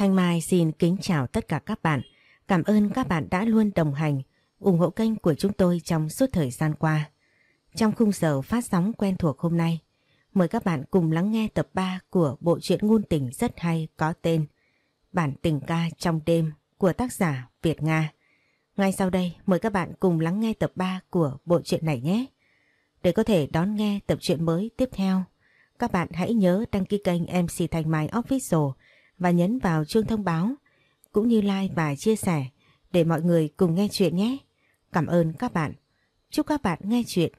Thanh Mai xin kính chào tất cả các bạn. Cảm ơn các bạn đã luôn đồng hành, ủng hộ kênh của chúng tôi trong suốt thời gian qua. Trong khung giờ phát sóng quen thuộc hôm nay, mời các bạn cùng lắng nghe tập 3 của bộ truyện ngôn tình rất hay có tên Bản tình ca trong đêm của tác giả Việt Nga. Ngay sau đây mời các bạn cùng lắng nghe tập 3 của bộ truyện này nhé. Để có thể đón nghe tập truyện mới tiếp theo, các bạn hãy nhớ đăng ký kênh MC Thanh Mai Official và nhấn vào chuông thông báo cũng như like và chia sẻ để mọi người cùng nghe chuyện nhé. Cảm ơn các bạn. Chúc các bạn nghe chuyện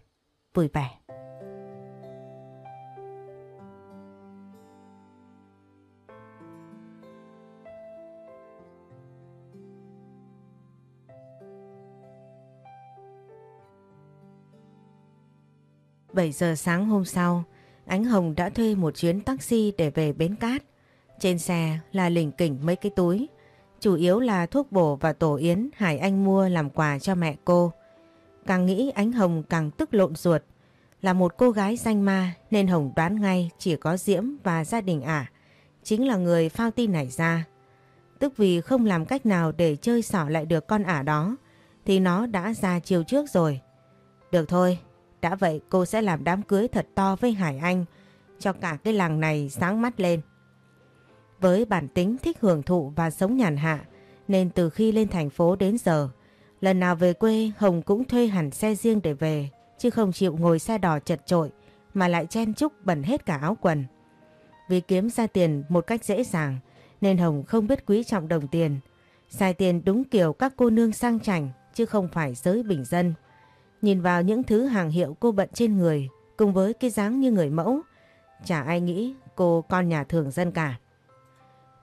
vui vẻ. Bảy giờ sáng hôm sau, Ánh Hồng đã thuê một chuyến taxi để về Bến Cát. Trên xe là lỉnh kỉnh mấy cái túi, chủ yếu là thuốc bổ và tổ yến Hải Anh mua làm quà cho mẹ cô. Càng nghĩ Ánh Hồng càng tức lộn ruột. Là một cô gái danh ma nên Hồng đoán ngay chỉ có Diễm và gia đình ả. chính là người phao tin này ra. Tức vì không làm cách nào để chơi xỏ lại được con ả đó thì nó đã ra chiều trước rồi. Được thôi, đã vậy cô sẽ làm đám cưới thật to với Hải Anh cho cả cái làng này sáng mắt lên. Với bản tính thích hưởng thụ và sống nhàn hạ nên từ khi lên thành phố đến giờ lần nào về quê Hồng cũng thuê hẳn xe riêng để về chứ không chịu ngồi xe đò chật trội mà lại chen chúc bẩn hết cả áo quần. Vì kiếm ra tiền một cách dễ dàng nên Hồng không biết quý trọng đồng tiền. Xài tiền đúng kiểu các cô nương sang chảnh chứ không phải giới bình dân. Nhìn vào những thứ hàng hiệu cô bận trên người cùng với cái dáng như người mẫu, chả ai nghĩ cô con nhà thường dân cả.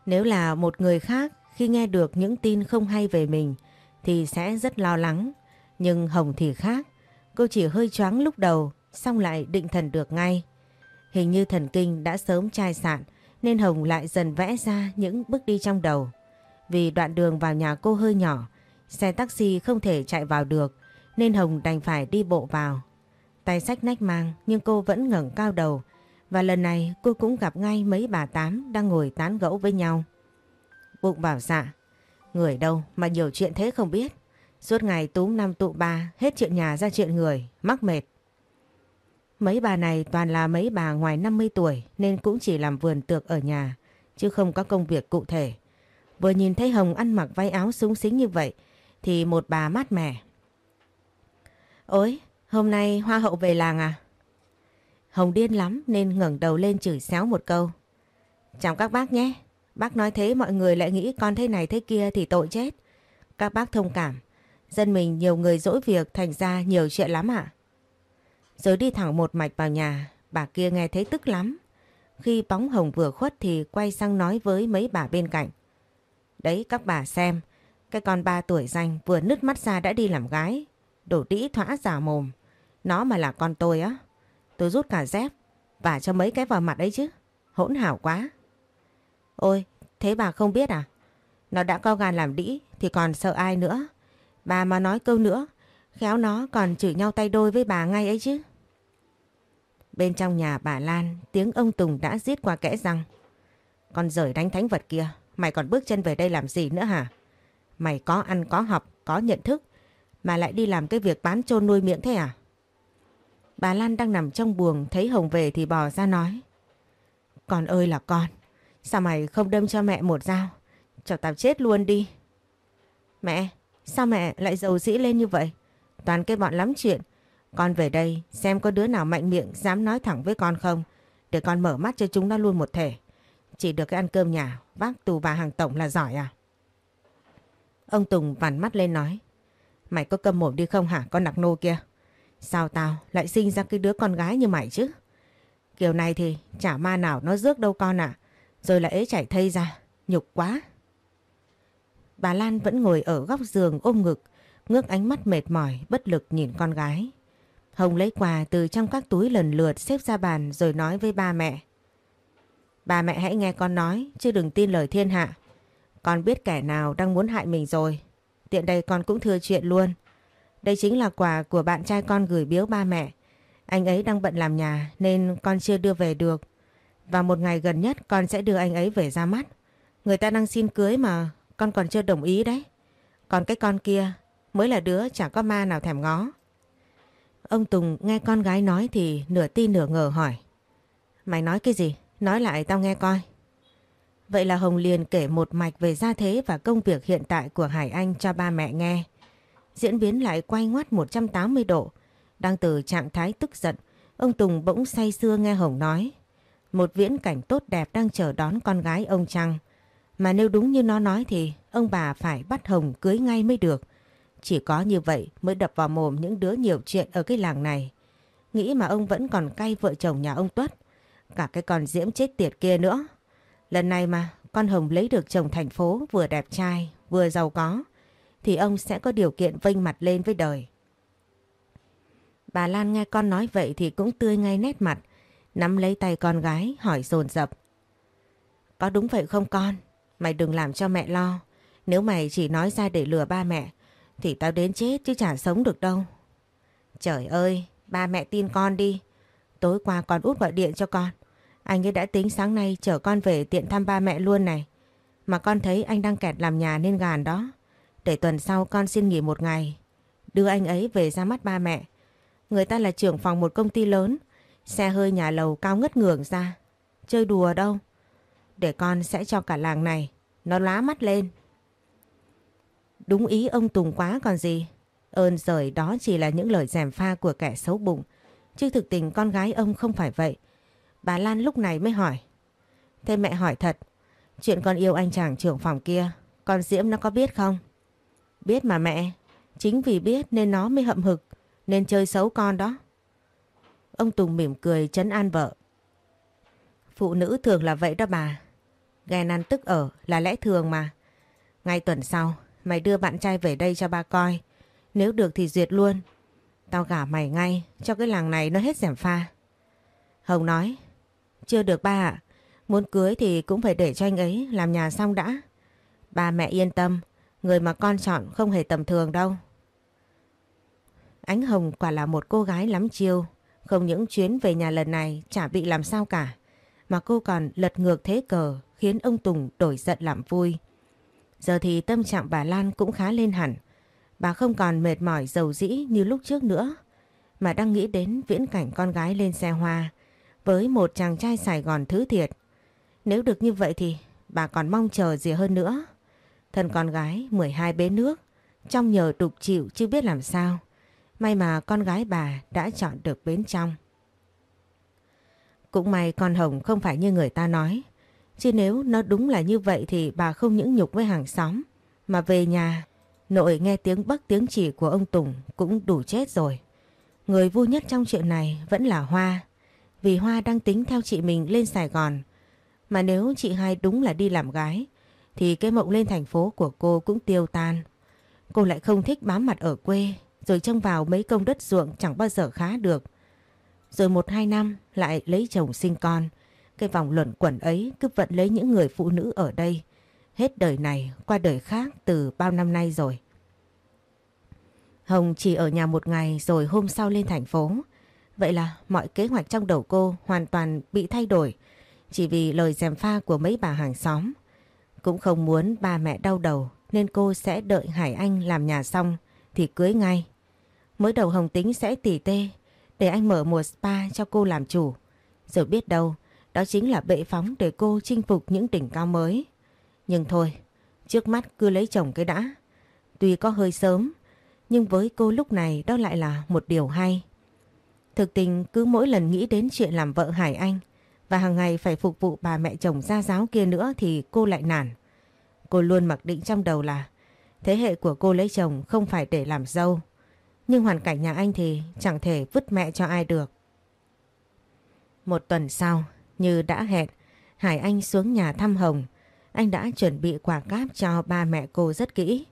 Nếu là một người khác khi nghe được những tin không hay về mình thì sẽ rất lo lắng. Nhưng Hồng thì khác, cô chỉ hơi choáng lúc đầu xong lại định thần được ngay. Hình như thần kinh đã sớm chai sạn nên Hồng lại dần vẽ ra những bước đi trong đầu. Vì đoạn đường vào nhà cô hơi nhỏ, xe taxi không thể chạy vào được nên Hồng đành phải đi bộ vào. Tay sách nách mang nhưng cô vẫn ngẩng cao đầu và lần này cô cũng gặp ngay mấy bà tám đang ngồi tán gẫu với nhau. Bụng bảo dạ, người đâu mà nhiều chuyện thế không biết. Suốt ngày túm năm tụ ba, hết chuyện nhà ra chuyện người, mắc mệt. Mấy bà này toàn là mấy bà ngoài 50 tuổi nên cũng chỉ làm vườn tược ở nhà, chứ không có công việc cụ thể. Vừa nhìn thấy Hồng ăn mặc váy áo súng xính như vậy thì một bà mát mẻ Ôi, hôm nay hoa hậu về làng à? Hồng điên lắm nên ngẩng đầu lên chửi xéo một câu. Chào các bác nhé. Bác nói thế mọi người lại nghĩ con thế này thế kia thì tội chết. Các bác thông cảm. Dân mình nhiều người dỗi việc thành ra nhiều chuyện lắm ạ. Rồi đi thẳng một mạch vào nhà, bà kia nghe thấy tức lắm. Khi bóng hồng vừa khuất thì quay sang nói với mấy bà bên cạnh. Đấy các bà xem, cái con ba tuổi danh vừa nứt mắt ra đã đi làm gái, Đồ đĩ thỏa giả mồm. Nó mà là con tôi á. Tôi rút cả dép và cho mấy cái vào mặt ấy chứ. Hỗn hảo quá. Ôi, thế bà không biết à? Nó đã co gan làm đĩ thì còn sợ ai nữa. Bà mà nói câu nữa, khéo nó còn chửi nhau tay đôi với bà ngay ấy chứ. Bên trong nhà bà Lan, tiếng ông Tùng đã giết qua kẽ răng. Con rời đánh thánh vật kia, mày còn bước chân về đây làm gì nữa hả? Mày có ăn có học, có nhận thức mà lại đi làm cái việc bán chôn nuôi miệng thế à? Bà Lan đang nằm trong buồng thấy Hồng về thì bò ra nói. Con ơi là con, sao mày không đâm cho mẹ một dao? Cho tao chết luôn đi. Mẹ, sao mẹ lại giàu dĩ lên như vậy? Toàn cái bọn lắm chuyện. Con về đây xem có đứa nào mạnh miệng dám nói thẳng với con không? Để con mở mắt cho chúng nó luôn một thể. Chỉ được cái ăn cơm nhà, vác tù bà hàng tổng là giỏi à? Ông Tùng vằn mắt lên nói. Mày có câm mồm đi không hả con nặc nô kia? Sao tao lại sinh ra cái đứa con gái như mày chứ? Kiểu này thì chả ma nào nó rước đâu con ạ. Rồi lại ế chảy thây ra. Nhục quá. Bà Lan vẫn ngồi ở góc giường ôm ngực, ngước ánh mắt mệt mỏi, bất lực nhìn con gái. Hồng lấy quà từ trong các túi lần lượt xếp ra bàn rồi nói với ba mẹ. Ba mẹ hãy nghe con nói, chứ đừng tin lời thiên hạ. Con biết kẻ nào đang muốn hại mình rồi. Tiện đây con cũng thưa chuyện luôn. Đây chính là quà của bạn trai con gửi biếu ba mẹ. Anh ấy đang bận làm nhà nên con chưa đưa về được. Và một ngày gần nhất, con sẽ đưa anh ấy về ra mắt. Người ta đang xin cưới mà, con còn chưa đồng ý đấy. Còn cái con kia, mới là đứa chẳng có ma nào thèm ngó. Ông Tùng nghe con gái nói thì nửa tin nửa ngờ hỏi. Mày nói cái gì? Nói lại tao nghe coi. Vậy là Hồng liền kể một mạch về gia thế và công việc hiện tại của Hải Anh cho ba mẹ nghe. Diễn biến lại quay ngoắt 180 độ. Đang từ trạng thái tức giận, ông Tùng bỗng say sưa nghe Hồng nói. Một viễn cảnh tốt đẹp đang chờ đón con gái ông Trăng. Mà nếu đúng như nó nói thì ông bà phải bắt Hồng cưới ngay mới được. Chỉ có như vậy mới đập vào mồm những đứa nhiều chuyện ở cái làng này. Nghĩ mà ông vẫn còn cay vợ chồng nhà ông Tuất. Cả cái con diễm chết tiệt kia nữa. Lần này mà con Hồng lấy được chồng thành phố vừa đẹp trai vừa giàu có thì ông sẽ có điều kiện vênh mặt lên với đời. Bà Lan nghe con nói vậy thì cũng tươi ngay nét mặt, nắm lấy tay con gái hỏi dồn dập. Có đúng vậy không con? Mày đừng làm cho mẹ lo. Nếu mày chỉ nói ra để lừa ba mẹ thì tao đến chết chứ chả sống được đâu. Trời ơi, ba mẹ tin con đi. Tối qua con út gọi điện cho con. Anh ấy đã tính sáng nay chở con về tiện thăm ba mẹ luôn này. Mà con thấy anh đang kẹt làm nhà nên gàn đó. Để tuần sau con xin nghỉ một ngày. Đưa anh ấy về ra mắt ba mẹ. Người ta là trưởng phòng một công ty lớn. Xe hơi nhà lầu cao ngất ngường ra. Chơi đùa đâu. Để con sẽ cho cả làng này. Nó lá mắt lên. Đúng ý ông Tùng quá còn gì. Ơn rời đó chỉ là những lời dèm pha của kẻ xấu bụng. Chứ thực tình con gái ông không phải vậy. Bà Lan lúc này mới hỏi. Thế mẹ hỏi thật. Chuyện con yêu anh chàng trưởng phòng kia. Con Diễm nó có biết không? Biết mà mẹ. Chính vì biết nên nó mới hậm hực. Nên chơi xấu con đó. Ông Tùng mỉm cười chấn an vợ. Phụ nữ thường là vậy đó bà. Ghen ăn tức ở là lẽ thường mà. Ngay tuần sau, Mày đưa bạn trai về đây cho ba coi. Nếu được thì duyệt luôn. Tao gả mày ngay, cho cái làng này nó hết giảm pha. Hồng nói. Chưa được ba ạ. Muốn cưới thì cũng phải để cho anh ấy làm nhà xong đã. Ba mẹ yên tâm. Người mà con chọn không hề tầm thường đâu. Ánh Hồng quả là một cô gái lắm chiêu. Không những chuyến về nhà lần này chả bị làm sao cả. Mà cô còn lật ngược thế cờ, khiến ông Tùng đổi giận làm vui. Giờ thì tâm trạng bà Lan cũng khá lên hẳn. Bà không còn mệt mỏi dầu dĩ như lúc trước nữa. Mà đang nghĩ đến viễn cảnh con gái lên xe hoa với một chàng trai Sài Gòn thứ thiệt. Nếu được như vậy thì bà còn mong chờ gì hơn nữa. Thân con gái 12 bế nước, trong nhờ đục chịu chưa biết làm sao. May mà con gái bà đã chọn được bến trong. Cũng may con Hồng không phải như người ta nói. Chứ nếu nó đúng là như vậy thì bà không những nhục với hàng xóm mà về nhà nội nghe tiếng bắc tiếng chỉ của ông Tùng cũng đủ chết rồi. Người vui nhất trong chuyện này vẫn là Hoa vì Hoa đang tính theo chị mình lên Sài Gòn. Mà nếu chị hai đúng là đi làm gái thì cái mộng lên thành phố của cô cũng tiêu tan. Cô lại không thích bám mặt ở quê, rồi trông vào mấy công đất ruộng chẳng bao giờ khá được. Rồi một hai năm lại lấy chồng sinh con. Cái vòng luẩn quẩn ấy cứ vận lấy những người phụ nữ ở đây. Hết đời này, qua đời khác từ bao năm nay rồi. Hồng chỉ ở nhà một ngày rồi hôm sau lên thành phố. Vậy là mọi kế hoạch trong đầu cô hoàn toàn bị thay đổi chỉ vì lời dèm pha của mấy bà hàng xóm. Cũng không muốn ba mẹ đau đầu nên cô sẽ đợi Hải Anh làm nhà xong thì cưới ngay. Mới đầu Hồng tính sẽ tỉ tê để anh mở một spa cho cô làm chủ. Rồi biết đâu đó chính là bệ phóng để cô chinh phục những đỉnh cao mới. Nhưng thôi, trước mắt cứ lấy chồng cái đã. Tuy có hơi sớm, nhưng với cô lúc này đó lại là một điều hay. Thực tình cứ mỗi lần nghĩ đến chuyện làm vợ Hải Anh và hàng ngày phải phục vụ bà mẹ chồng gia giáo kia nữa thì cô lại nản. Cô luôn mặc định trong đầu là thế hệ của cô lấy chồng không phải để làm dâu. Nhưng hoàn cảnh nhà anh thì chẳng thể vứt mẹ cho ai được. Một tuần sau, như đã hẹn, Hải Anh xuống nhà thăm Hồng. Anh đã chuẩn bị quà cáp cho ba mẹ cô rất kỹ.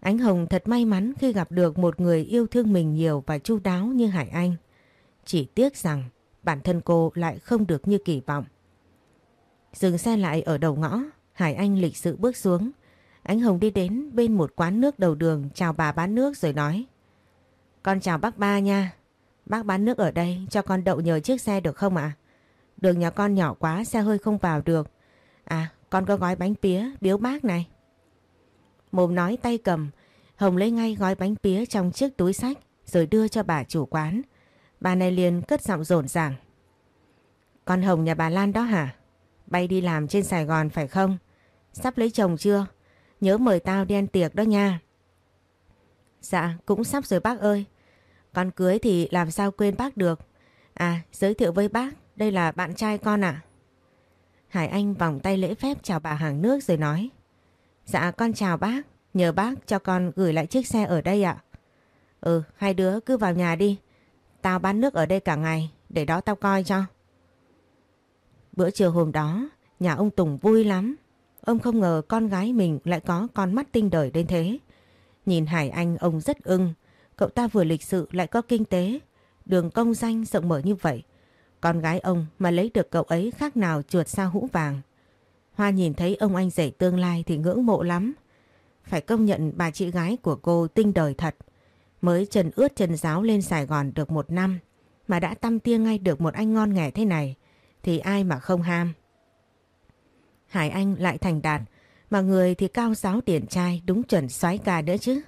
Ánh Hồng thật may mắn khi gặp được một người yêu thương mình nhiều và chu đáo như Hải Anh. Chỉ tiếc rằng bản thân cô lại không được như kỳ vọng. Dừng xe lại ở đầu ngõ, Hải Anh lịch sự bước xuống. Ánh Hồng đi đến bên một quán nước đầu đường chào bà bán nước rồi nói. Con chào bác ba nha. Bác bán nước ở đây cho con đậu nhờ chiếc xe được không ạ? Đường nhà con nhỏ quá xe hơi không vào được. À con có gói bánh pía biếu bác này. Mồm nói tay cầm, Hồng lấy ngay gói bánh pía trong chiếc túi sách rồi đưa cho bà chủ quán. Bà này liền cất giọng rộn ràng. Con Hồng nhà bà Lan đó hả? Bay đi làm trên Sài Gòn phải không? Sắp lấy chồng chưa? Nhớ mời tao đi ăn tiệc đó nha. Dạ, cũng sắp rồi bác ơi. Con cưới thì làm sao quên bác được. À, giới thiệu với bác, đây là bạn trai con ạ. Hải Anh vòng tay lễ phép chào bà hàng nước rồi nói. Dạ con chào bác, nhờ bác cho con gửi lại chiếc xe ở đây ạ. Ừ, hai đứa cứ vào nhà đi. Tao bán nước ở đây cả ngày, để đó tao coi cho. Bữa chiều hôm đó, nhà ông Tùng vui lắm. Ông không ngờ con gái mình lại có con mắt tinh đời đến thế. Nhìn Hải Anh ông rất ưng. Cậu ta vừa lịch sự lại có kinh tế. Đường công danh rộng mở như vậy. Con gái ông mà lấy được cậu ấy khác nào chuột sao hũ vàng. Hoa nhìn thấy ông anh rể tương lai thì ngưỡng mộ lắm. Phải công nhận bà chị gái của cô tinh đời thật. Mới trần ướt trần giáo lên Sài Gòn được một năm, mà đã tâm tia ngay được một anh ngon nghẻ thế này, thì ai mà không ham. Hải Anh lại thành đạt, mà người thì cao giáo điển trai, đúng chuẩn xoái ca nữa chứ.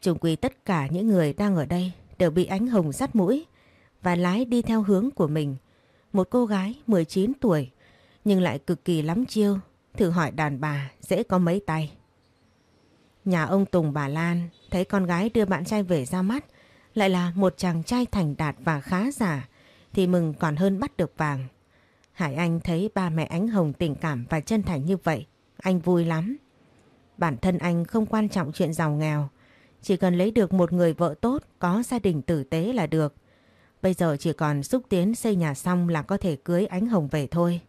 Trung quy tất cả những người đang ở đây đều bị ánh hồng dắt mũi và lái đi theo hướng của mình. Một cô gái 19 tuổi, nhưng lại cực kỳ lắm chiêu. Thử hỏi đàn bà dễ có mấy tay. Nhà ông Tùng bà Lan thấy con gái đưa bạn trai về ra mắt lại là một chàng trai thành đạt và khá giả thì mừng còn hơn bắt được vàng. Hải Anh thấy ba mẹ ánh hồng tình cảm và chân thành như vậy, anh vui lắm. Bản thân anh không quan trọng chuyện giàu nghèo, chỉ cần lấy được một người vợ tốt, có gia đình tử tế là được. Bây giờ chỉ còn xúc tiến xây nhà xong là có thể cưới ánh hồng về thôi.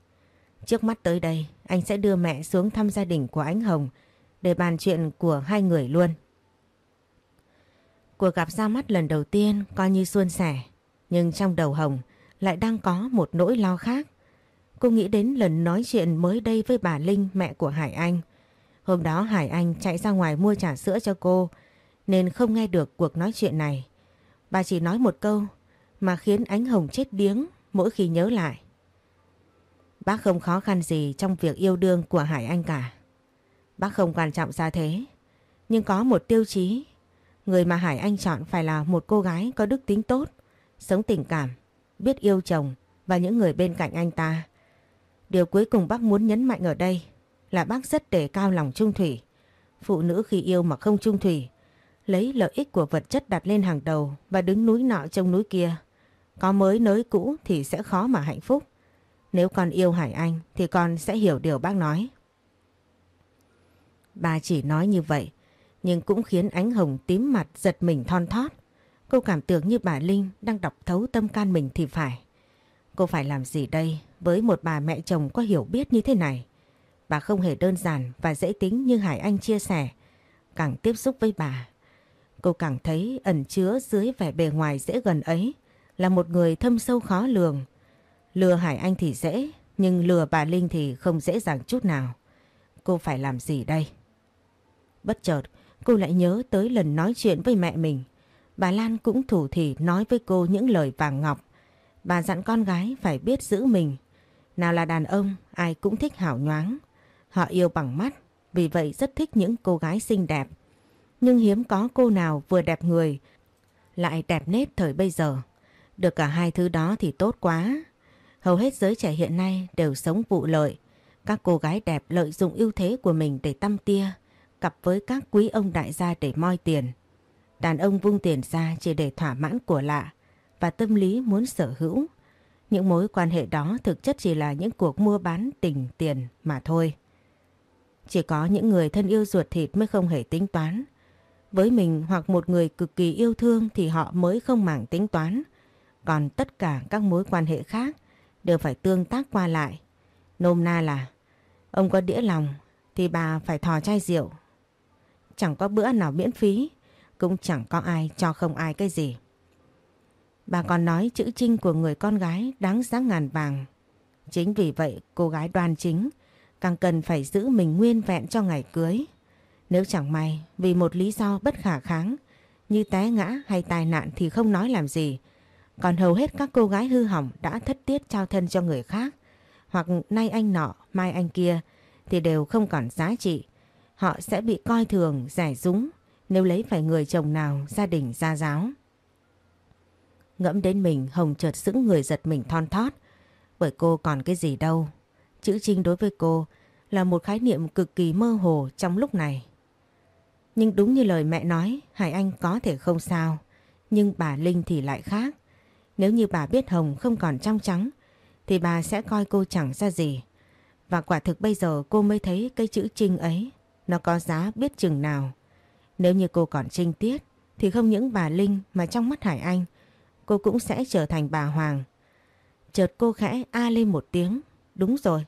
Trước mắt tới đây, anh sẽ đưa mẹ xuống thăm gia đình của ánh hồng để bàn chuyện của hai người luôn. Cuộc gặp ra mắt lần đầu tiên coi như suôn sẻ, nhưng trong đầu Hồng lại đang có một nỗi lo khác. Cô nghĩ đến lần nói chuyện mới đây với bà Linh mẹ của Hải Anh. Hôm đó Hải Anh chạy ra ngoài mua trà sữa cho cô nên không nghe được cuộc nói chuyện này. Bà chỉ nói một câu mà khiến ánh hồng chết điếng mỗi khi nhớ lại. Bác không khó khăn gì trong việc yêu đương của Hải Anh cả. Bác không quan trọng ra thế. Nhưng có một tiêu chí. Người mà Hải Anh chọn phải là một cô gái có đức tính tốt, sống tình cảm, biết yêu chồng và những người bên cạnh anh ta. Điều cuối cùng bác muốn nhấn mạnh ở đây là bác rất đề cao lòng trung thủy. Phụ nữ khi yêu mà không trung thủy, lấy lợi ích của vật chất đặt lên hàng đầu và đứng núi nọ trông núi kia. Có mới nới cũ thì sẽ khó mà hạnh phúc. Nếu con yêu Hải Anh thì con sẽ hiểu điều bác nói. Bà chỉ nói như vậy, nhưng cũng khiến ánh hồng tím mặt giật mình thon thót. Cô cảm tưởng như bà Linh đang đọc thấu tâm can mình thì phải. Cô phải làm gì đây với một bà mẹ chồng có hiểu biết như thế này? Bà không hề đơn giản và dễ tính như Hải Anh chia sẻ. Càng tiếp xúc với bà, cô càng thấy ẩn chứa dưới vẻ bề ngoài dễ gần ấy là một người thâm sâu khó lường. Lừa Hải Anh thì dễ, nhưng lừa bà Linh thì không dễ dàng chút nào. Cô phải làm gì đây? Bất chợt, cô lại nhớ tới lần nói chuyện với mẹ mình. Bà Lan cũng thủ thỉ nói với cô những lời vàng ngọc. Bà dặn con gái phải biết giữ mình. Nào là đàn ông, ai cũng thích hảo nhoáng. Họ yêu bằng mắt, vì vậy rất thích những cô gái xinh đẹp. Nhưng hiếm có cô nào vừa đẹp người, lại đẹp nết thời bây giờ. Được cả hai thứ đó thì tốt quá. Hầu hết giới trẻ hiện nay đều sống vụ lợi. Các cô gái đẹp lợi dụng ưu thế của mình để tăm tia, cặp với các quý ông đại gia để moi tiền. Đàn ông vung tiền ra chỉ để thỏa mãn của lạ và tâm lý muốn sở hữu. Những mối quan hệ đó thực chất chỉ là những cuộc mua bán tình tiền mà thôi. Chỉ có những người thân yêu ruột thịt mới không hề tính toán. Với mình hoặc một người cực kỳ yêu thương thì họ mới không mảng tính toán. Còn tất cả các mối quan hệ khác đều phải tương tác qua lại. Nôm na là, ông có đĩa lòng thì bà phải thò chai rượu. Chẳng có bữa nào miễn phí, cũng chẳng có ai cho không ai cái gì. Bà còn nói chữ trinh của người con gái đáng giá ngàn vàng. Chính vì vậy cô gái đoan chính càng cần phải giữ mình nguyên vẹn cho ngày cưới. Nếu chẳng may vì một lý do bất khả kháng như té ngã hay tai nạn thì không nói làm gì. Còn hầu hết các cô gái hư hỏng đã thất tiết trao thân cho người khác hoặc nay anh nọ mai anh kia thì đều không còn giá trị. Họ sẽ bị coi thường, giải dúng nếu lấy phải người chồng nào gia đình gia giáo. Ngẫm đến mình Hồng chợt sững người giật mình thon thót. Bởi cô còn cái gì đâu. Chữ Trinh đối với cô là một khái niệm cực kỳ mơ hồ trong lúc này. Nhưng đúng như lời mẹ nói, Hải Anh có thể không sao. Nhưng bà Linh thì lại khác. Nếu như bà biết Hồng không còn trong trắng, thì bà sẽ coi cô chẳng ra gì. Và quả thực bây giờ cô mới thấy cái chữ Trinh ấy, nó có giá biết chừng nào. Nếu như cô còn trinh tiết, thì không những bà Linh mà trong mắt Hải Anh, cô cũng sẽ trở thành bà Hoàng. Chợt cô khẽ a lên một tiếng. Đúng rồi.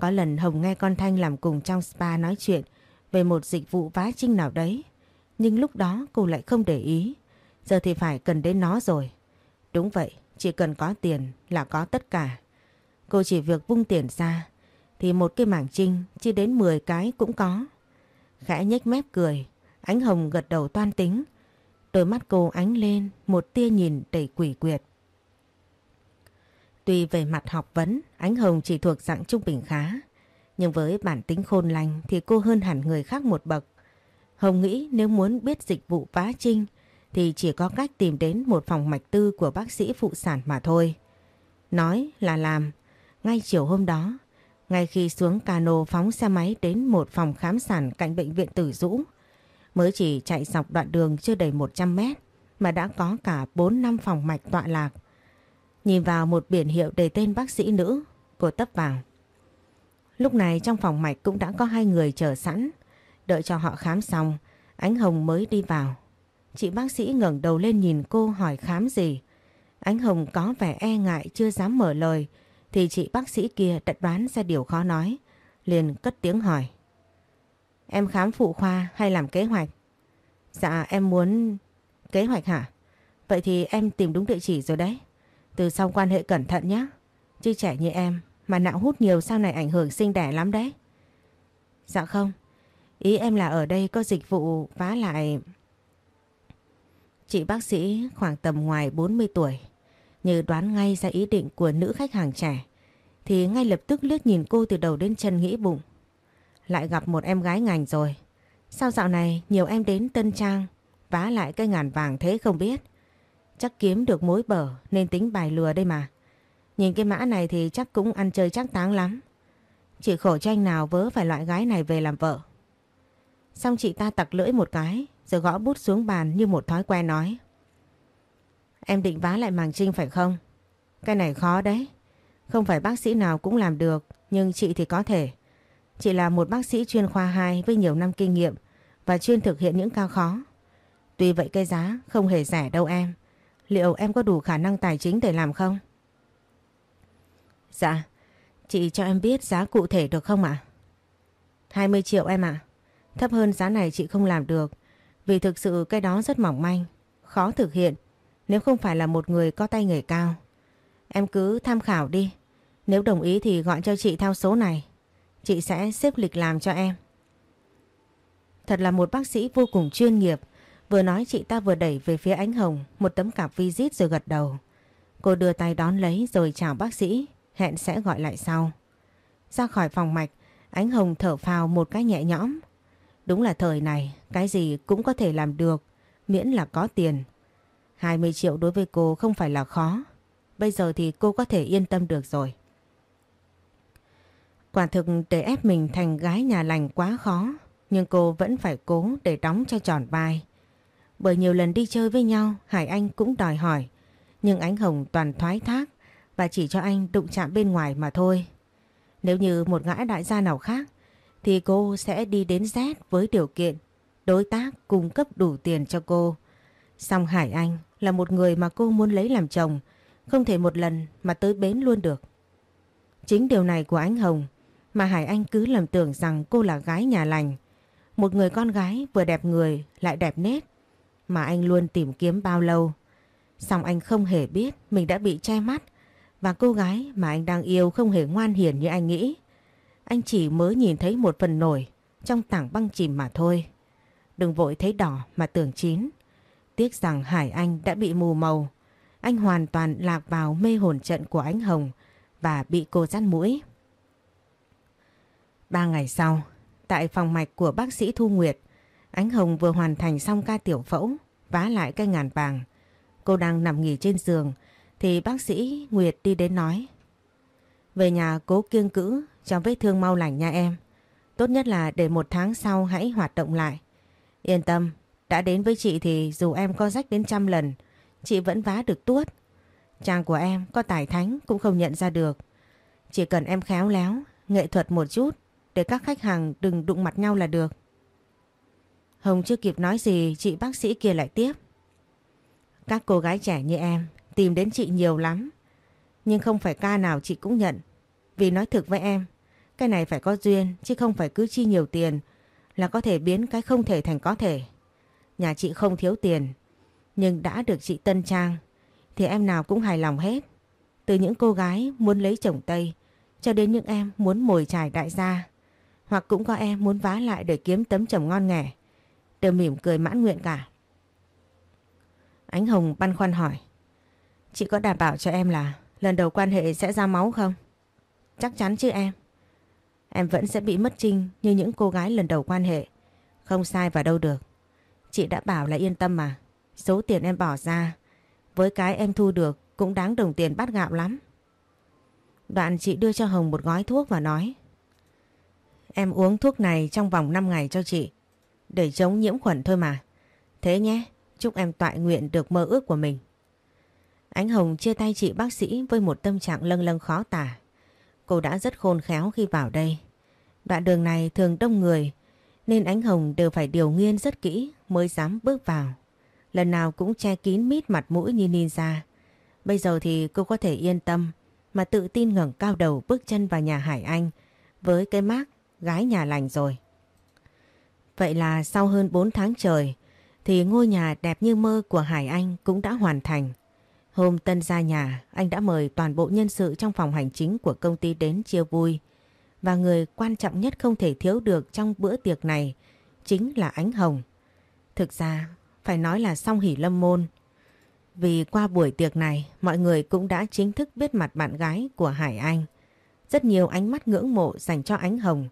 Có lần Hồng nghe con Thanh làm cùng trong spa nói chuyện về một dịch vụ vá trinh nào đấy. Nhưng lúc đó cô lại không để ý. Giờ thì phải cần đến nó rồi. Đúng vậy, chỉ cần có tiền là có tất cả. Cô chỉ việc vung tiền ra thì một cái mảng trinh chỉ đến 10 cái cũng có. Khẽ nhếch mép cười, ánh hồng gật đầu toan tính. Đôi mắt cô ánh lên một tia nhìn đầy quỷ quyệt. Tuy về mặt học vấn, Ánh Hồng chỉ thuộc dạng trung bình khá. Nhưng với bản tính khôn lành thì cô hơn hẳn người khác một bậc. Hồng nghĩ nếu muốn biết dịch vụ vá trinh thì chỉ có cách tìm đến một phòng mạch tư của bác sĩ phụ sản mà thôi. Nói là làm. Ngay chiều hôm đó, ngay khi xuống cano phóng xe máy đến một phòng khám sản cạnh bệnh viện Tử Dũ, mới chỉ chạy dọc đoạn đường chưa đầy 100 mét mà đã có cả 4 năm phòng mạch tọa lạc. Nhìn vào một biển hiệu đầy tên bác sĩ nữ, cô tấp vào. Lúc này trong phòng mạch cũng đã có hai người chờ sẵn. Đợi cho họ khám xong, Ánh Hồng mới đi vào. Chị bác sĩ ngẩng đầu lên nhìn cô hỏi khám gì. Ánh Hồng có vẻ e ngại chưa dám mở lời, thì chị bác sĩ kia đã đoán ra điều khó nói. Liền cất tiếng hỏi. Em khám phụ khoa hay làm kế hoạch? Dạ em muốn... Kế hoạch hả? Vậy thì em tìm đúng địa chỉ rồi đấy. Từ sau quan hệ cẩn thận nhé. Chứ trẻ như em mà nạo hút nhiều sau này ảnh hưởng sinh đẻ lắm đấy. Dạ không. Ý em là ở đây có dịch vụ vá lại... Chị bác sĩ khoảng tầm ngoài 40 tuổi. Như đoán ngay ra ý định của nữ khách hàng trẻ. Thì ngay lập tức liếc nhìn cô từ đầu đến chân nghĩ bụng. Lại gặp một em gái ngành rồi. Sao dạo này nhiều em đến Tân Trang, vá lại cái ngàn vàng thế không biết. Chắc kiếm được mối bở nên tính bài lừa đây mà. Nhìn cái mã này thì chắc cũng ăn chơi chắc táng lắm. Chỉ khổ cho anh nào vớ phải loại gái này về làm vợ. Xong chị ta tặc lưỡi một cái, rồi gõ bút xuống bàn như một thói quen nói. Em định vá lại màng trinh phải không? Cái này khó đấy. Không phải bác sĩ nào cũng làm được nhưng chị thì có thể. Chị là một bác sĩ chuyên khoa 2 với nhiều năm kinh nghiệm và chuyên thực hiện những ca khó. Tuy vậy cái giá không hề rẻ đâu em. Liệu em có đủ khả năng tài chính để làm không? Dạ, chị cho em biết giá cụ thể được không ạ? À? 20 triệu em ạ. Thấp hơn giá này chị không làm được vì thực sự cái đó rất mỏng manh, khó thực hiện nếu không phải là một người có tay nghề cao. Em cứ tham khảo đi. Nếu đồng ý thì gọi cho chị theo số này. Chị sẽ xếp lịch làm cho em. Thật là một bác sĩ vô cùng chuyên nghiệp. Vừa nói chị ta vừa đẩy về phía ánh hồng một tấm cặp visit rồi gật đầu. Cô đưa tay đón lấy rồi chào bác sĩ, hẹn sẽ gọi lại sau. Ra khỏi phòng mạch, ánh hồng thở phào một cái nhẹ nhõm. Đúng là thời này, cái gì cũng có thể làm được, miễn là có tiền. 20 triệu đối với cô không phải là khó. Bây giờ thì cô có thể yên tâm được rồi. Quả thực để ép mình thành gái nhà lành quá khó, nhưng cô vẫn phải cố để đóng cho tròn vai. Bởi nhiều lần đi chơi với nhau, Hải Anh cũng đòi hỏi, nhưng ánh hồng toàn thoái thác và chỉ cho anh đụng chạm bên ngoài mà thôi. Nếu như một gã đại gia nào khác, thì cô sẽ đi đến Z với điều kiện đối tác cung cấp đủ tiền cho cô. Song Hải Anh là một người mà cô muốn lấy làm chồng, không thể một lần mà tới bến luôn được. Chính điều này của anh Hồng mà Hải Anh cứ lầm tưởng rằng cô là gái nhà lành. Một người con gái vừa đẹp người lại đẹp nét, mà anh luôn tìm kiếm bao lâu. Xong anh không hề biết mình đã bị che mắt và cô gái mà anh đang yêu không hề ngoan hiền như anh nghĩ. Anh chỉ mới nhìn thấy một phần nổi trong tảng băng chìm mà thôi. Đừng vội thấy đỏ mà tưởng chín. Tiếc rằng Hải Anh đã bị mù màu. Anh hoàn toàn lạc vào mê hồn trận của ánh hồng và bị cô dắt mũi. Ba ngày sau, tại phòng mạch của bác sĩ Thu Nguyệt, Ánh Hồng vừa hoàn thành xong ca tiểu phẫu, vá lại cái ngàn vàng. Cô đang nằm nghỉ trên giường, thì bác sĩ Nguyệt đi đến nói. Về nhà cố kiêng cữ cho vết thương mau lành nha em. Tốt nhất là để một tháng sau hãy hoạt động lại. Yên tâm, đã đến với chị thì dù em có rách đến trăm lần, chị vẫn vá được tuốt. Chàng của em có tài thánh cũng không nhận ra được. Chỉ cần em khéo léo, nghệ thuật một chút để các khách hàng đừng đụng mặt nhau là được. Hồng chưa kịp nói gì chị bác sĩ kia lại tiếp. Các cô gái trẻ như em tìm đến chị nhiều lắm. Nhưng không phải ca nào chị cũng nhận. Vì nói thực với em, cái này phải có duyên chứ không phải cứ chi nhiều tiền là có thể biến cái không thể thành có thể. Nhà chị không thiếu tiền, nhưng đã được chị tân trang thì em nào cũng hài lòng hết. Từ những cô gái muốn lấy chồng Tây cho đến những em muốn mồi trải đại gia. Hoặc cũng có em muốn vá lại để kiếm tấm chồng ngon nghẻ. Đều mỉm cười mãn nguyện cả. Ánh Hồng băn khoăn hỏi. Chị có đảm bảo cho em là lần đầu quan hệ sẽ ra máu không? Chắc chắn chứ em. Em vẫn sẽ bị mất trinh như những cô gái lần đầu quan hệ. Không sai vào đâu được. Chị đã bảo là yên tâm mà. Số tiền em bỏ ra với cái em thu được cũng đáng đồng tiền bát gạo lắm. Đoạn chị đưa cho Hồng một gói thuốc và nói Em uống thuốc này trong vòng 5 ngày cho chị để chống nhiễm khuẩn thôi mà. Thế nhé, chúc em tọa nguyện được mơ ước của mình. Ánh Hồng chia tay chị bác sĩ với một tâm trạng lâng lâng khó tả. Cô đã rất khôn khéo khi vào đây. Đoạn đường này thường đông người nên Ánh Hồng đều phải điều nghiên rất kỹ mới dám bước vào. Lần nào cũng che kín mít mặt mũi như ninja. Bây giờ thì cô có thể yên tâm mà tự tin ngẩng cao đầu bước chân vào nhà Hải Anh với cái mác gái nhà lành rồi. Vậy là sau hơn 4 tháng trời thì ngôi nhà đẹp như mơ của Hải Anh cũng đã hoàn thành. Hôm Tân ra nhà, anh đã mời toàn bộ nhân sự trong phòng hành chính của công ty đến chia vui. Và người quan trọng nhất không thể thiếu được trong bữa tiệc này chính là Ánh Hồng. Thực ra, phải nói là song hỷ lâm môn. Vì qua buổi tiệc này, mọi người cũng đã chính thức biết mặt bạn gái của Hải Anh. Rất nhiều ánh mắt ngưỡng mộ dành cho Ánh Hồng,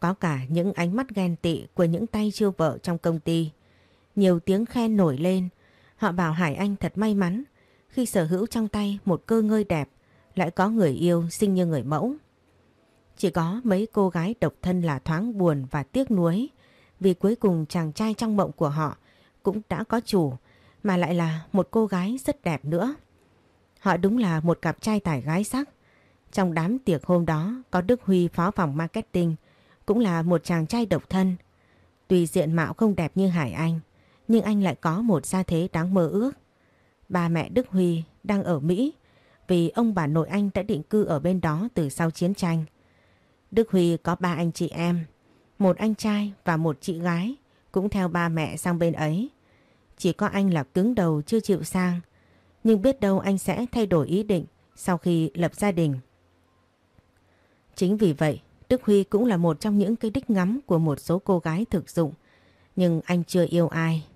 có cả những ánh mắt ghen tị của những tay chiêu vợ trong công ty. Nhiều tiếng khen nổi lên, họ bảo Hải Anh thật may mắn khi sở hữu trong tay một cơ ngơi đẹp, lại có người yêu xinh như người mẫu. Chỉ có mấy cô gái độc thân là thoáng buồn và tiếc nuối vì cuối cùng chàng trai trong mộng của họ cũng đã có chủ mà lại là một cô gái rất đẹp nữa. Họ đúng là một cặp trai tài gái sắc. Trong đám tiệc hôm đó có Đức Huy phó phòng marketing cũng là một chàng trai độc thân. Tuy diện mạo không đẹp như Hải Anh nhưng anh lại có một gia thế đáng mơ ước. Ba mẹ Đức Huy đang ở Mỹ vì ông bà nội anh đã định cư ở bên đó từ sau chiến tranh. Đức Huy có ba anh chị em, một anh trai và một chị gái cũng theo ba mẹ sang bên ấy. Chỉ có anh là cứng đầu chưa chịu sang, nhưng biết đâu anh sẽ thay đổi ý định sau khi lập gia đình. Chính vì vậy, Đức Huy cũng là một trong những cái đích ngắm của một số cô gái thực dụng, nhưng anh chưa yêu ai.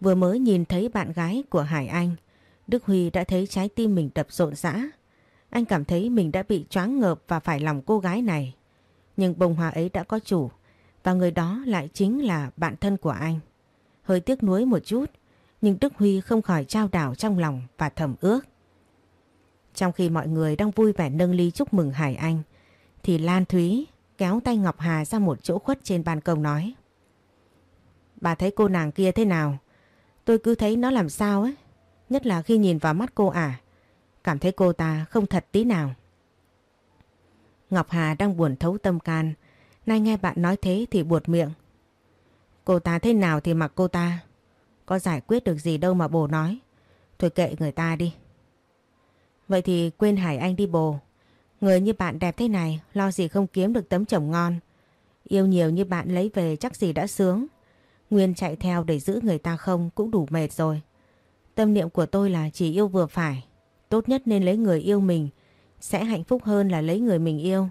Vừa mới nhìn thấy bạn gái của Hải Anh, Đức Huy đã thấy trái tim mình đập rộn rã. Anh cảm thấy mình đã bị choáng ngợp và phải lòng cô gái này. Nhưng bông hoa ấy đã có chủ và người đó lại chính là bạn thân của anh. Hơi tiếc nuối một chút, nhưng Đức Huy không khỏi trao đảo trong lòng và thầm ước. Trong khi mọi người đang vui vẻ nâng ly chúc mừng Hải Anh, thì Lan Thúy kéo tay Ngọc Hà ra một chỗ khuất trên ban công nói, Bà thấy cô nàng kia thế nào? Tôi cứ thấy nó làm sao ấy. Nhất là khi nhìn vào mắt cô à. Cảm thấy cô ta không thật tí nào. Ngọc Hà đang buồn thấu tâm can. Nay nghe bạn nói thế thì buột miệng. Cô ta thế nào thì mặc cô ta. Có giải quyết được gì đâu mà bồ nói. Thôi kệ người ta đi. Vậy thì quên Hải Anh đi bồ. Người như bạn đẹp thế này, lo gì không kiếm được tấm chồng ngon. Yêu nhiều như bạn lấy về chắc gì đã sướng. Nguyên chạy theo để giữ người ta không cũng đủ mệt rồi. Tâm niệm của tôi là chỉ yêu vừa phải. Tốt nhất nên lấy người yêu mình. Sẽ hạnh phúc hơn là lấy người mình yêu.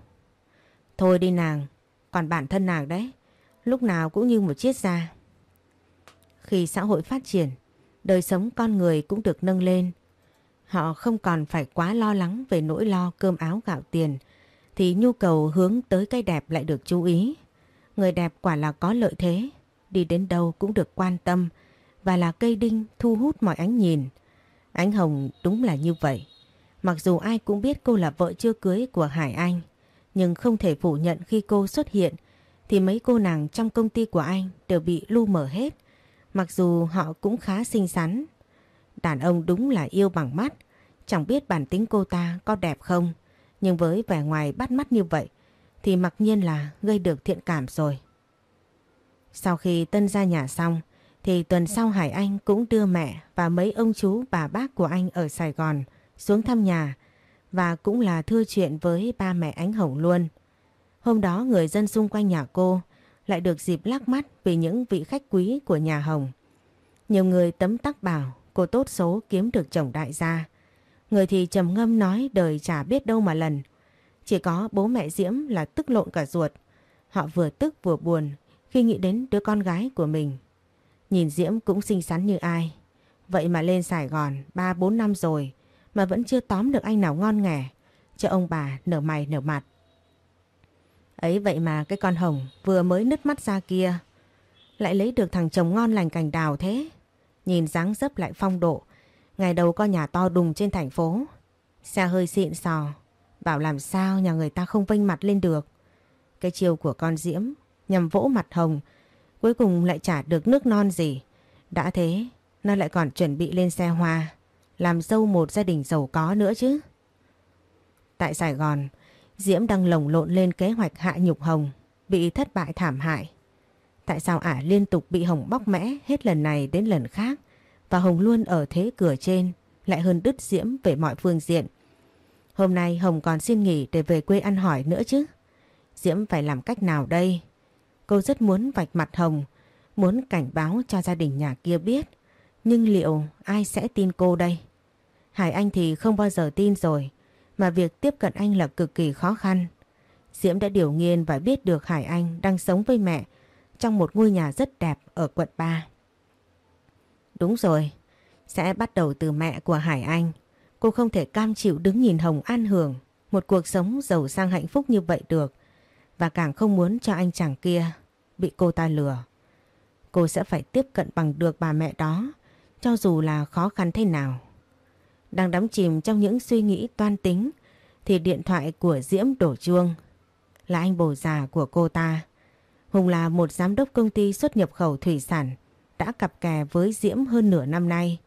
Thôi đi nàng. Còn bản thân nàng đấy. Lúc nào cũng như một chiếc da. Khi xã hội phát triển, đời sống con người cũng được nâng lên. Họ không còn phải quá lo lắng về nỗi lo cơm áo gạo tiền, thì nhu cầu hướng tới cái đẹp lại được chú ý. Người đẹp quả là có lợi thế, đi đến đâu cũng được quan tâm và là cây đinh thu hút mọi ánh nhìn. Ánh Hồng đúng là như vậy. Mặc dù ai cũng biết cô là vợ chưa cưới của Hải Anh, nhưng không thể phủ nhận khi cô xuất hiện thì mấy cô nàng trong công ty của anh đều bị lu mở hết. Mặc dù họ cũng khá xinh xắn. Đàn ông đúng là yêu bằng mắt, chẳng biết bản tính cô ta có đẹp không. Nhưng với vẻ ngoài bắt mắt như vậy thì mặc nhiên là gây được thiện cảm rồi. Sau khi Tân ra nhà xong thì tuần sau Hải Anh cũng đưa mẹ và mấy ông chú bà bác của anh ở Sài Gòn xuống thăm nhà và cũng là thưa chuyện với ba mẹ Ánh Hồng luôn. Hôm đó người dân xung quanh nhà cô lại được dịp lắc mắt vì những vị khách quý của nhà Hồng. Nhiều người tấm tắc bảo cô tốt số kiếm được chồng đại gia. Người thì trầm ngâm nói đời chả biết đâu mà lần. Chỉ có bố mẹ Diễm là tức lộn cả ruột. Họ vừa tức vừa buồn khi nghĩ đến đứa con gái của mình. Nhìn Diễm cũng xinh xắn như ai. Vậy mà lên Sài Gòn 3-4 năm rồi mà vẫn chưa tóm được anh nào ngon nghẻ. Cho ông bà nở mày nở mặt. Ấy vậy mà cái con Hồng vừa mới nứt mắt ra kia lại lấy được thằng chồng ngon lành cành đào thế. Nhìn dáng dấp lại phong độ. Ngày đầu có nhà to đùng trên thành phố. Xe hơi xịn sò. Bảo làm sao nhà người ta không vênh mặt lên được. Cái chiều của con Diễm nhằm vỗ mặt Hồng. Cuối cùng lại trả được nước non gì. Đã thế, nó lại còn chuẩn bị lên xe hoa. Làm dâu một gia đình giàu có nữa chứ. Tại Sài Gòn, Diễm đang lồng lộn lên kế hoạch hạ nhục Hồng, bị thất bại thảm hại. Tại sao ả liên tục bị Hồng bóc mẽ hết lần này đến lần khác và Hồng luôn ở thế cửa trên, lại hơn đứt Diễm về mọi phương diện. Hôm nay Hồng còn xin nghỉ để về quê ăn hỏi nữa chứ. Diễm phải làm cách nào đây? Cô rất muốn vạch mặt Hồng, muốn cảnh báo cho gia đình nhà kia biết. Nhưng liệu ai sẽ tin cô đây? Hải Anh thì không bao giờ tin rồi mà việc tiếp cận anh là cực kỳ khó khăn. Diễm đã điều nghiên và biết được Hải Anh đang sống với mẹ trong một ngôi nhà rất đẹp ở quận 3. Đúng rồi, sẽ bắt đầu từ mẹ của Hải Anh. Cô không thể cam chịu đứng nhìn Hồng an hưởng một cuộc sống giàu sang hạnh phúc như vậy được và càng không muốn cho anh chàng kia bị cô ta lừa. Cô sẽ phải tiếp cận bằng được bà mẹ đó cho dù là khó khăn thế nào. Đang đắm chìm trong những suy nghĩ toan tính thì điện thoại của Diễm đổ chuông. Là anh bồ già của cô ta. Hùng là một giám đốc công ty xuất nhập khẩu thủy sản đã cặp kè với Diễm hơn nửa năm nay.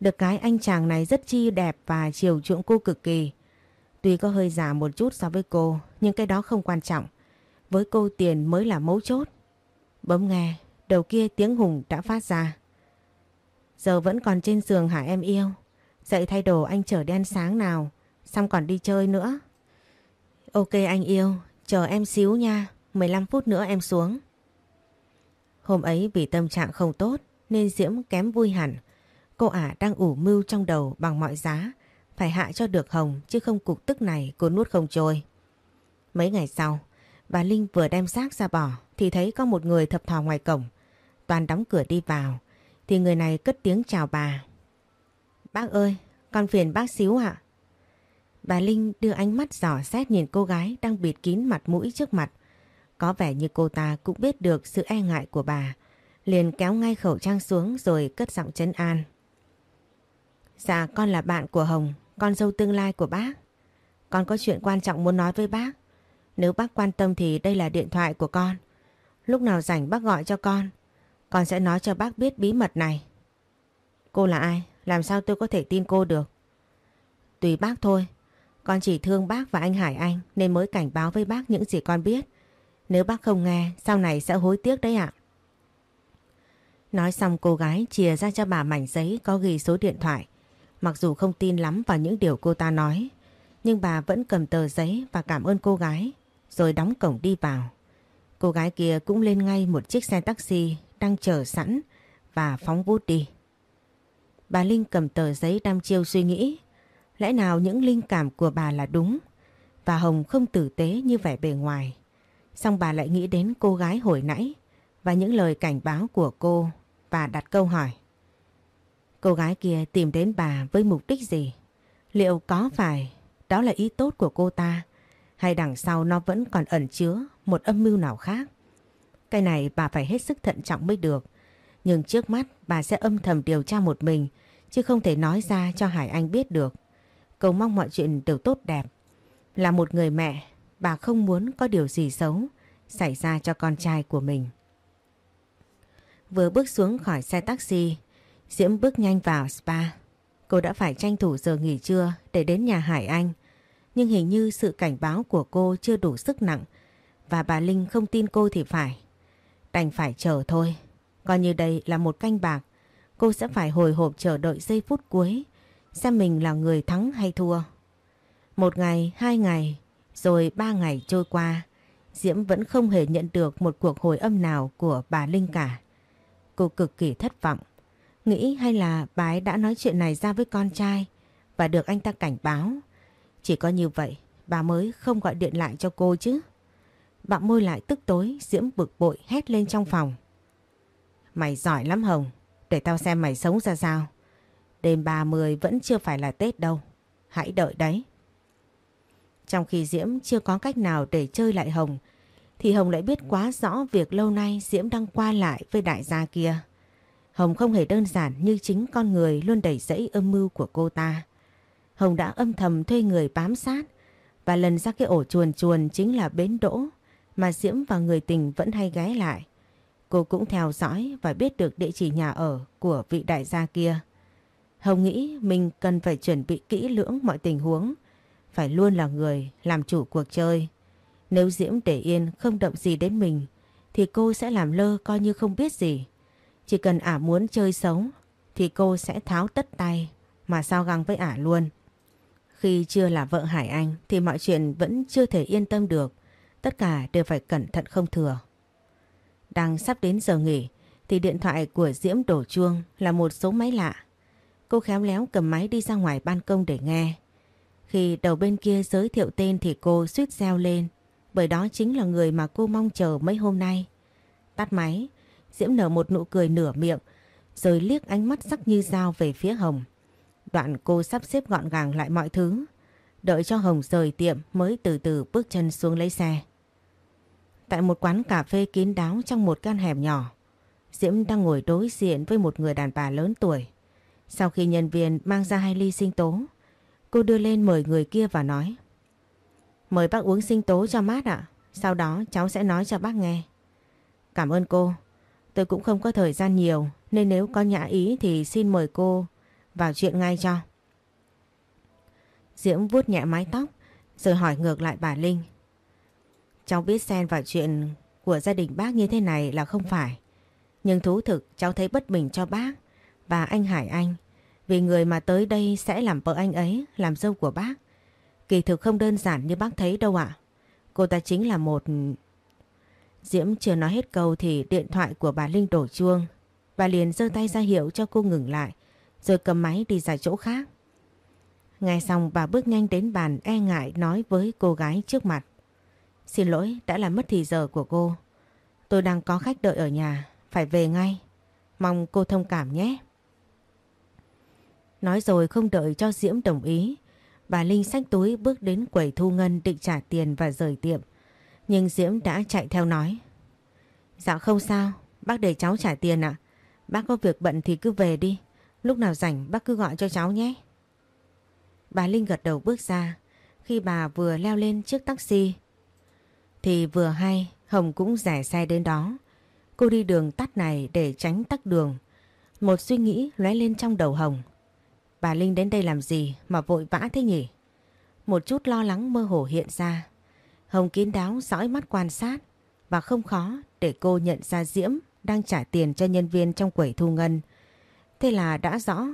Được cái anh chàng này rất chi đẹp và chiều chuộng cô cực kỳ. Tuy có hơi già một chút so với cô nhưng cái đó không quan trọng. Với cô tiền mới là mấu chốt. Bấm nghe, đầu kia tiếng Hùng đã phát ra. Giờ vẫn còn trên giường hả em yêu? Dậy thay đồ anh chở đi ăn sáng nào, xong còn đi chơi nữa. Ok anh yêu, chờ em xíu nha, 15 phút nữa em xuống. Hôm ấy vì tâm trạng không tốt nên Diễm kém vui hẳn. Cô ả đang ủ mưu trong đầu bằng mọi giá, phải hạ cho được Hồng chứ không cục tức này cô nuốt không trôi. Mấy ngày sau, bà Linh vừa đem xác ra bỏ thì thấy có một người thập thò ngoài cổng. Toàn đóng cửa đi vào thì người này cất tiếng chào bà. Bác ơi, con phiền bác xíu ạ. Bà Linh đưa ánh mắt giỏ xét nhìn cô gái đang bịt kín mặt mũi trước mặt. Có vẻ như cô ta cũng biết được sự e ngại của bà. Liền kéo ngay khẩu trang xuống rồi cất giọng chân an. Dạ con là bạn của Hồng, con dâu tương lai của bác. Con có chuyện quan trọng muốn nói với bác. Nếu bác quan tâm thì đây là điện thoại của con. Lúc nào rảnh bác gọi cho con. Con sẽ nói cho bác biết bí mật này. Cô là ai? Làm sao tôi có thể tin cô được? Tùy bác thôi. Con chỉ thương bác và anh Hải Anh nên mới cảnh báo với bác những gì con biết. Nếu bác không nghe, sau này sẽ hối tiếc đấy ạ. Nói xong cô gái chìa ra cho bà mảnh giấy có ghi số điện thoại. Mặc dù không tin lắm vào những điều cô ta nói, nhưng bà vẫn cầm tờ giấy và cảm ơn cô gái, rồi đóng cổng đi vào. Cô gái kia cũng lên ngay một chiếc xe taxi đang chờ sẵn và phóng vút đi. Bà Linh cầm tờ giấy đam chiêu suy nghĩ. Lẽ nào những linh cảm của bà là đúng và Hồng không tử tế như vẻ bề ngoài. Xong bà lại nghĩ đến cô gái hồi nãy và những lời cảnh báo của cô và đặt câu hỏi. Cô gái kia tìm đến bà với mục đích gì? Liệu có phải đó là ý tốt của cô ta Hay đằng sau nó vẫn còn ẩn chứa một âm mưu nào khác? Cái này bà phải hết sức thận trọng mới được. Nhưng trước mắt bà sẽ âm thầm điều tra một mình chứ không thể nói ra cho Hải Anh biết được. Cầu mong mọi chuyện đều tốt đẹp. Là một người mẹ, bà không muốn có điều gì xấu xảy ra cho con trai của mình. Vừa bước xuống khỏi xe taxi, Diễm bước nhanh vào spa. Cô đã phải tranh thủ giờ nghỉ trưa để đến nhà Hải Anh. Nhưng hình như sự cảnh báo của cô chưa đủ sức nặng và bà Linh không tin cô thì phải. Đành phải chờ thôi. Coi như đây là một canh bạc. Cô sẽ phải hồi hộp chờ đợi giây phút cuối xem mình là người thắng hay thua. Một ngày, hai ngày, rồi ba ngày trôi qua, Diễm vẫn không hề nhận được một cuộc hồi âm nào của bà Linh cả. Cô cực kỳ thất vọng. Nghĩ hay là bà ấy đã nói chuyện này ra với con trai và được anh ta cảnh báo. Chỉ có như vậy bà mới không gọi điện lại cho cô chứ. Bạn môi lại tức tối, Diễm bực bội hét lên trong phòng. Mày giỏi lắm Hồng, để tao xem mày sống ra sao. Đêm 30 vẫn chưa phải là Tết đâu, hãy đợi đấy. Trong khi Diễm chưa có cách nào để chơi lại Hồng, thì Hồng lại biết quá rõ việc lâu nay Diễm đang qua lại với đại gia kia. Hồng không hề đơn giản như chính con người luôn đẩy dẫy âm mưu của cô ta. Hồng đã âm thầm thuê người bám sát và lần ra cái ổ chuồn chuồn chính là bến đỗ mà Diễm và người tình vẫn hay ghé lại. Cô cũng theo dõi và biết được địa chỉ nhà ở của vị đại gia kia. Hồng nghĩ mình cần phải chuẩn bị kỹ lưỡng mọi tình huống, phải luôn là người làm chủ cuộc chơi. Nếu Diễm để yên không động gì đến mình thì cô sẽ làm lơ coi như không biết gì. Chỉ cần ả muốn chơi xấu thì cô sẽ tháo tất tay mà sao găng với ả luôn. Khi chưa là vợ Hải Anh thì mọi chuyện vẫn chưa thể yên tâm được. Tất cả đều phải cẩn thận không thừa. Đang sắp đến giờ nghỉ thì điện thoại của Diễm đổ chuông là một số máy lạ. Cô khéo léo cầm máy đi ra ngoài ban công để nghe. Khi đầu bên kia giới thiệu tên thì cô suýt reo lên bởi đó chính là người mà cô mong chờ mấy hôm nay. Tắt máy, Diễm nở một nụ cười nửa miệng rồi liếc ánh mắt sắc như dao về phía Hồng. Đoạn cô sắp xếp gọn gàng lại mọi thứ. Đợi cho Hồng rời tiệm mới từ từ bước chân xuống lấy xe. Tại một quán cà phê kín đáo trong một căn hẻm nhỏ, Diễm đang ngồi đối diện với một người đàn bà lớn tuổi. Sau khi nhân viên mang ra hai ly sinh tố, cô đưa lên mời người kia và nói Mời bác uống sinh tố cho mát ạ, sau đó cháu sẽ nói cho bác nghe. Cảm ơn cô, tôi cũng không có thời gian nhiều nên nếu có nhã ý thì xin mời cô vào chuyện ngay cho. Diễm vuốt nhẹ mái tóc rồi hỏi ngược lại bà Linh. Cháu biết xen vào chuyện của gia đình bác như thế này là không phải. Nhưng thú thực cháu thấy bất bình cho bác và anh Hải Anh vì người mà tới đây sẽ làm vợ anh ấy, làm dâu của bác. Kỳ thực không đơn giản như bác thấy đâu ạ. Cô ta chính là một... Diễm chưa nói hết câu thì điện thoại của bà Linh đổ chuông. Bà liền giơ tay ra hiệu cho cô ngừng lại rồi cầm máy đi ra chỗ khác. ngay xong bà bước nhanh đến bàn e ngại nói với cô gái trước mặt. Xin lỗi đã làm mất thì giờ của cô. Tôi đang có khách đợi ở nhà, phải về ngay. Mong cô thông cảm nhé. Nói rồi không đợi cho Diễm đồng ý. Bà Linh xách túi bước đến quầy thu ngân định trả tiền và rời tiệm. Nhưng Diễm đã chạy theo nói. Dạ không sao, bác để cháu trả tiền ạ. Bác có việc bận thì cứ về đi. Lúc nào rảnh bác cứ gọi cho cháu nhé. Bà Linh gật đầu bước ra. Khi bà vừa leo lên chiếc taxi thì vừa hay, Hồng cũng rẻ xe đến đó. Cô đi đường tắt này để tránh tắc đường. Một suy nghĩ lóe lên trong đầu Hồng. Bà Linh đến đây làm gì mà vội vã thế nhỉ? Một chút lo lắng mơ hồ hiện ra. Hồng kín đáo dõi mắt quan sát và không khó để cô nhận ra Diễm đang trả tiền cho nhân viên trong quầy thu ngân. Thế là đã rõ.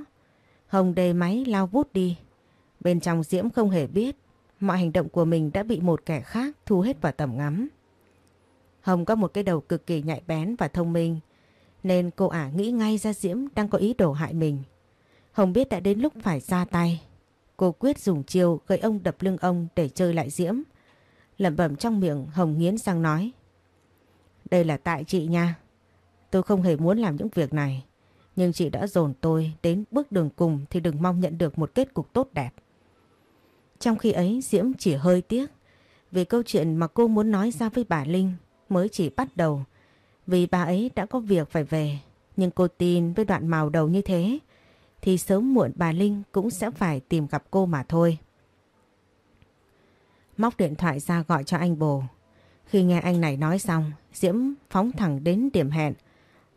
Hồng đề máy lao vút đi. Bên trong Diễm không hề biết mọi hành động của mình đã bị một kẻ khác thu hết vào tầm ngắm. Hồng có một cái đầu cực kỳ nhạy bén và thông minh, nên cô ả nghĩ ngay ra Diễm đang có ý đồ hại mình. Hồng biết đã đến lúc phải ra tay. Cô quyết dùng chiêu gây ông đập lưng ông để chơi lại Diễm. Lẩm bẩm trong miệng, Hồng nghiến răng nói. Đây là tại chị nha. Tôi không hề muốn làm những việc này. Nhưng chị đã dồn tôi đến bước đường cùng thì đừng mong nhận được một kết cục tốt đẹp. Trong khi ấy Diễm chỉ hơi tiếc Vì câu chuyện mà cô muốn nói ra với bà Linh mới chỉ bắt đầu. Vì bà ấy đã có việc phải về. Nhưng cô tin với đoạn màu đầu như thế thì sớm muộn bà Linh cũng sẽ phải tìm gặp cô mà thôi. Móc điện thoại ra gọi cho anh bồ. Khi nghe anh này nói xong, Diễm phóng thẳng đến điểm hẹn.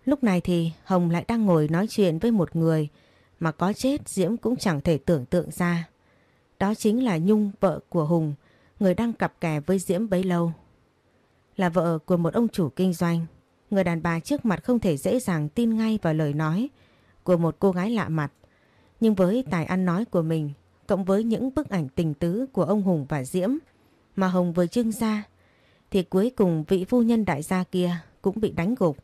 Lúc này thì Hồng lại đang ngồi nói chuyện với một người mà có chết Diễm cũng chẳng thể tưởng tượng ra. Đó chính là Nhung, vợ của Hùng, người đang cặp kè với Diễm bấy lâu. Là vợ của một ông chủ kinh doanh, người đàn bà trước mặt không thể dễ dàng tin ngay vào lời nói của một cô gái lạ mặt. Nhưng với tài ăn nói của mình, cộng với những bức ảnh tình tứ của ông Hùng và Diễm mà Hồng vừa trưng ra, thì cuối cùng vị phu nhân đại gia kia cũng bị đánh gục.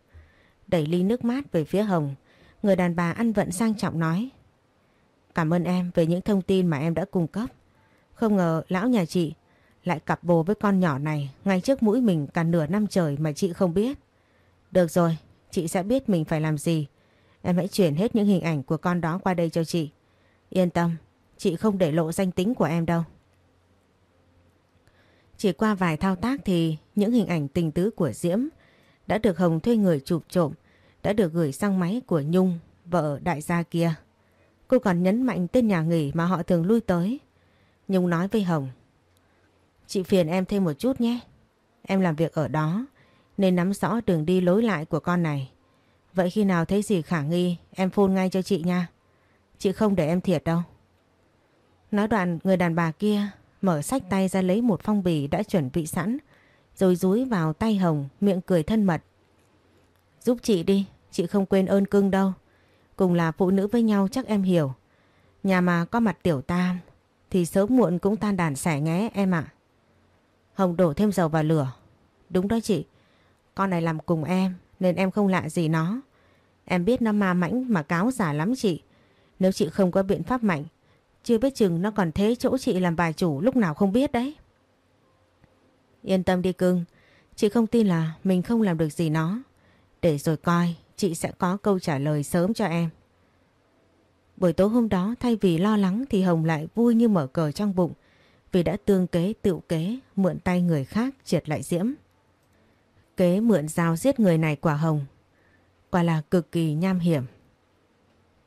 Đẩy ly nước mát về phía Hồng, người đàn bà ăn vận sang trọng nói. Cảm ơn em về những thông tin mà em đã cung cấp. Không ngờ lão nhà chị lại cặp bồ với con nhỏ này ngay trước mũi mình cả nửa năm trời mà chị không biết. Được rồi, chị sẽ biết mình phải làm gì. Em hãy chuyển hết những hình ảnh của con đó qua đây cho chị. Yên tâm, chị không để lộ danh tính của em đâu. Chỉ qua vài thao tác thì những hình ảnh tình tứ của Diễm đã được Hồng thuê người chụp trộm, đã được gửi sang máy của Nhung, vợ đại gia kia. Cô còn nhấn mạnh tên nhà nghỉ mà họ thường lui tới. Nhung nói với Hồng. Chị phiền em thêm một chút nhé. Em làm việc ở đó nên nắm rõ đường đi lối lại của con này. Vậy khi nào thấy gì khả nghi em phone ngay cho chị nha. Chị không để em thiệt đâu. Nói đoạn người đàn bà kia mở sách tay ra lấy một phong bì đã chuẩn bị sẵn rồi dúi vào tay Hồng miệng cười thân mật. Giúp chị đi, chị không quên ơn cưng đâu. Cùng là phụ nữ với nhau chắc em hiểu. Nhà mà có mặt tiểu tam thì sớm muộn cũng tan đàn xẻ nghé em ạ. Hồng đổ thêm dầu vào lửa. Đúng đó chị, con này làm cùng em nên em không lạ gì nó. Em biết nó ma mãnh mà cáo giả lắm chị. Nếu chị không có biện pháp mạnh, chưa biết chừng nó còn thế chỗ chị làm bài chủ lúc nào không biết đấy. Yên tâm đi cưng, chị không tin là mình không làm được gì nó. Để rồi coi, chị sẽ có câu trả lời sớm cho em. Buổi tối hôm đó thay vì lo lắng thì Hồng lại vui như mở cờ trong bụng vì đã tương kế tự kế mượn tay người khác triệt lại Diễm. Kế mượn dao giết người này quả Hồng quả là cực kỳ nham hiểm.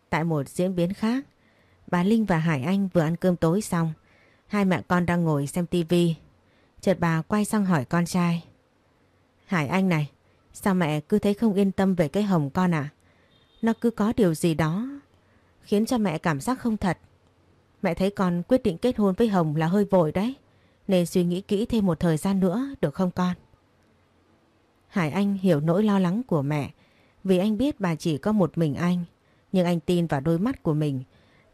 Tại một diễn biến khác, bà Linh và Hải Anh vừa ăn cơm tối xong, hai mẹ con đang ngồi xem tivi. Chợt bà quay sang hỏi con trai. Hải Anh này, sao mẹ cứ thấy không yên tâm về cái Hồng con à? Nó cứ có điều gì đó khiến cho mẹ cảm giác không thật. Mẹ thấy con quyết định kết hôn với Hồng là hơi vội đấy. Nên suy nghĩ kỹ thêm một thời gian nữa được không con? Hải Anh hiểu nỗi lo lắng của mẹ vì anh biết bà chỉ có một mình anh. Nhưng anh tin vào đôi mắt của mình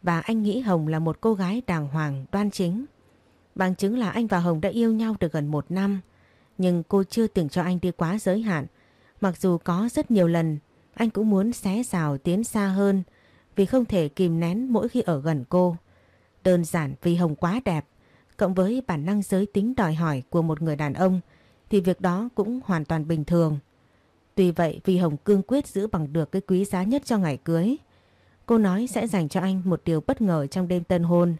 và anh nghĩ Hồng là một cô gái đàng hoàng, đoan chính. Bằng chứng là anh và Hồng đã yêu nhau được gần một năm nhưng cô chưa từng cho anh đi quá giới hạn. Mặc dù có rất nhiều lần anh cũng muốn xé rào tiến xa hơn vì không thể kìm nén mỗi khi ở gần cô. Đơn giản vì Hồng quá đẹp, cộng với bản năng giới tính đòi hỏi của một người đàn ông thì việc đó cũng hoàn toàn bình thường. Tuy vậy vì Hồng cương quyết giữ bằng được cái quý giá nhất cho ngày cưới. Cô nói sẽ dành cho anh một điều bất ngờ trong đêm tân hôn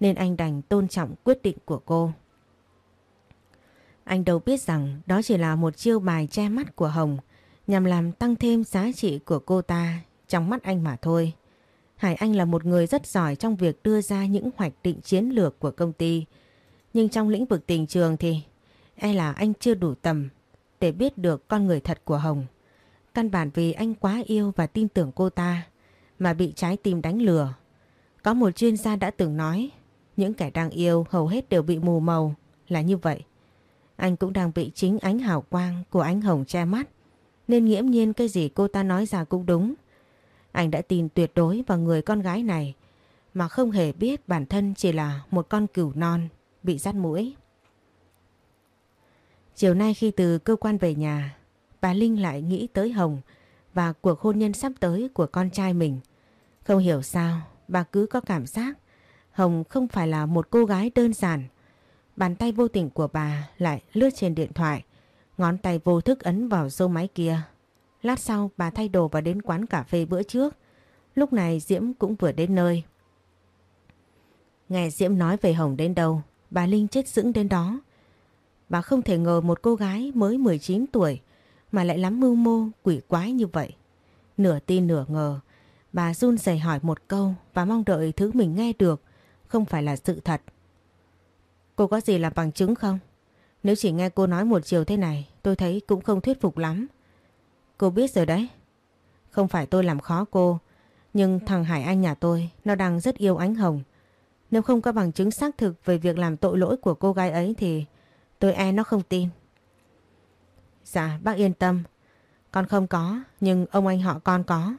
nên anh đành tôn trọng quyết định của cô. Anh đâu biết rằng đó chỉ là một chiêu bài che mắt của Hồng, nhằm làm tăng thêm giá trị của cô ta trong mắt anh mà thôi. Hải Anh là một người rất giỏi trong việc đưa ra những hoạch định chiến lược của công ty. Nhưng trong lĩnh vực tình trường thì e là anh chưa đủ tầm để biết được con người thật của Hồng. Căn bản vì anh quá yêu và tin tưởng cô ta mà bị trái tim đánh lừa. Có một chuyên gia đã từng nói, những kẻ đang yêu hầu hết đều bị mù màu là như vậy. Anh cũng đang bị chính ánh hào quang của ánh hồng che mắt nên nghiễm nhiên cái gì cô ta nói ra cũng đúng. Anh đã tin tuyệt đối vào người con gái này mà không hề biết bản thân chỉ là một con cừu non bị rắt mũi. Chiều nay khi từ cơ quan về nhà, bà Linh lại nghĩ tới Hồng và cuộc hôn nhân sắp tới của con trai mình. Không hiểu sao, bà cứ có cảm giác Hồng không phải là một cô gái đơn giản. Bàn tay vô tình của bà lại lướt trên điện thoại, ngón tay vô thức ấn vào dô máy kia Lát sau bà thay đồ và đến quán cà phê bữa trước. Lúc này Diễm cũng vừa đến nơi. Nghe Diễm nói về Hồng đến đâu, bà Linh chết dững đến đó. Bà không thể ngờ một cô gái mới 19 tuổi mà lại lắm mưu mô quỷ quái như vậy. Nửa tin nửa ngờ, bà run rẩy hỏi một câu và mong đợi thứ mình nghe được không phải là sự thật. Cô có gì làm bằng chứng không? Nếu chỉ nghe cô nói một chiều thế này, tôi thấy cũng không thuyết phục lắm. Cô biết rồi đấy. Không phải tôi làm khó cô, nhưng thằng Hải Anh nhà tôi, nó đang rất yêu ánh Hồng. Nếu không có bằng chứng xác thực về việc làm tội lỗi của cô gái ấy thì tôi e nó không tin. Dạ bác yên tâm. Con không có, nhưng ông anh họ con có.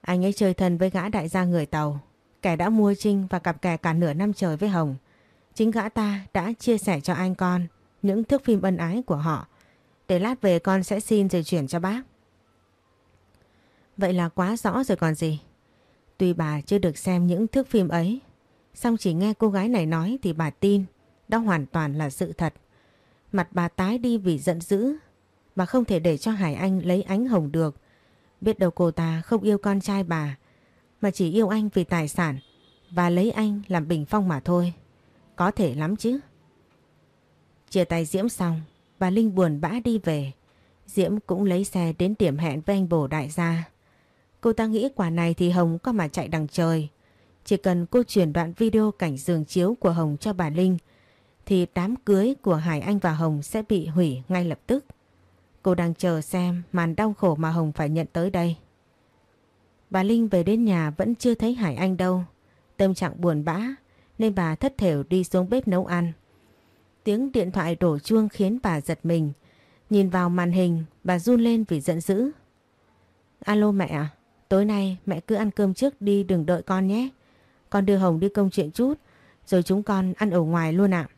Anh ấy chơi thân với gã đại gia người Tàu. Kẻ đã mua Trinh và cặp kè cả nửa năm trời với Hồng. Chính gã ta đã chia sẻ cho anh con những thước phim ân ái của họ. Để lát về con sẽ xin rồi chuyển cho bác. Vậy là quá rõ rồi còn gì. Tuy bà chưa được xem những thước phim ấy, song chỉ nghe cô gái này nói thì bà tin đó hoàn toàn là sự thật. Mặt bà tái đi vì giận dữ. Bà không thể để cho Hải Anh lấy ánh hồng được. Biết đâu cô ta không yêu con trai bà, mà chỉ yêu anh vì tài sản và lấy anh làm bình phong mà thôi. Có thể lắm chứ. Chia tay Diễm xong, bà Linh buồn bã đi về. Diễm cũng lấy xe đến điểm hẹn với anh bổ đại gia. Cô ta nghĩ quả này thì Hồng có mà chạy đằng trời. Chỉ cần cô chuyển đoạn video cảnh giường chiếu của Hồng cho bà Linh thì đám cưới của Hải Anh và Hồng sẽ bị hủy ngay lập tức. Cô đang chờ xem màn đau khổ mà Hồng phải nhận tới đây. Bà Linh về đến nhà vẫn chưa thấy Hải Anh đâu. Tâm trạng buồn bã nên bà thất thểu đi xuống bếp nấu ăn. Tiếng điện thoại đổ chuông khiến bà giật mình. Nhìn vào màn hình bà run lên vì giận dữ. Alo mẹ à? Tối nay mẹ cứ ăn cơm trước đi đừng đợi con nhé. Con đưa Hồng đi công chuyện chút rồi chúng con ăn ở ngoài luôn ạ.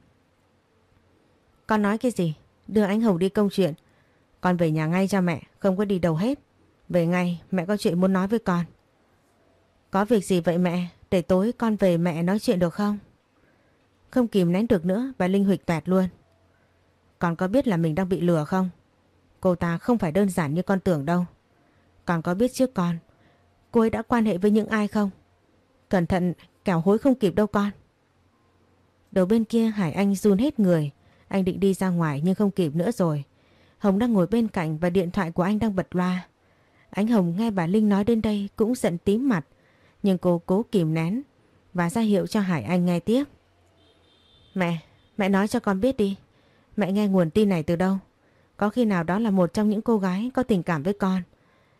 Con nói cái gì? Đưa anh Hồng đi công chuyện. Con về nhà ngay cho mẹ, không có đi đâu hết. Về ngay, mẹ có chuyện muốn nói với con. Có việc gì vậy mẹ? Để tối con về mẹ nói chuyện được không? Không kìm nén được nữa, bà Linh huỵch toẹt luôn. Con có biết là mình đang bị lừa không? Cô ta không phải đơn giản như con tưởng đâu. Con có biết trước con, cô ấy đã quan hệ với những ai không? Cẩn thận, kẻo hối không kịp đâu con. Đầu bên kia Hải Anh run hết người. Anh định đi ra ngoài nhưng không kịp nữa rồi. Hồng đang ngồi bên cạnh và điện thoại của anh đang bật loa. Ánh Hồng nghe bà Linh nói đến đây cũng giận tím mặt. Nhưng cô cố kìm nén và ra hiệu cho Hải Anh nghe tiếp. Mẹ, mẹ nói cho con biết đi. Mẹ nghe nguồn tin này từ đâu? Có khi nào đó là một trong những cô gái có tình cảm với con.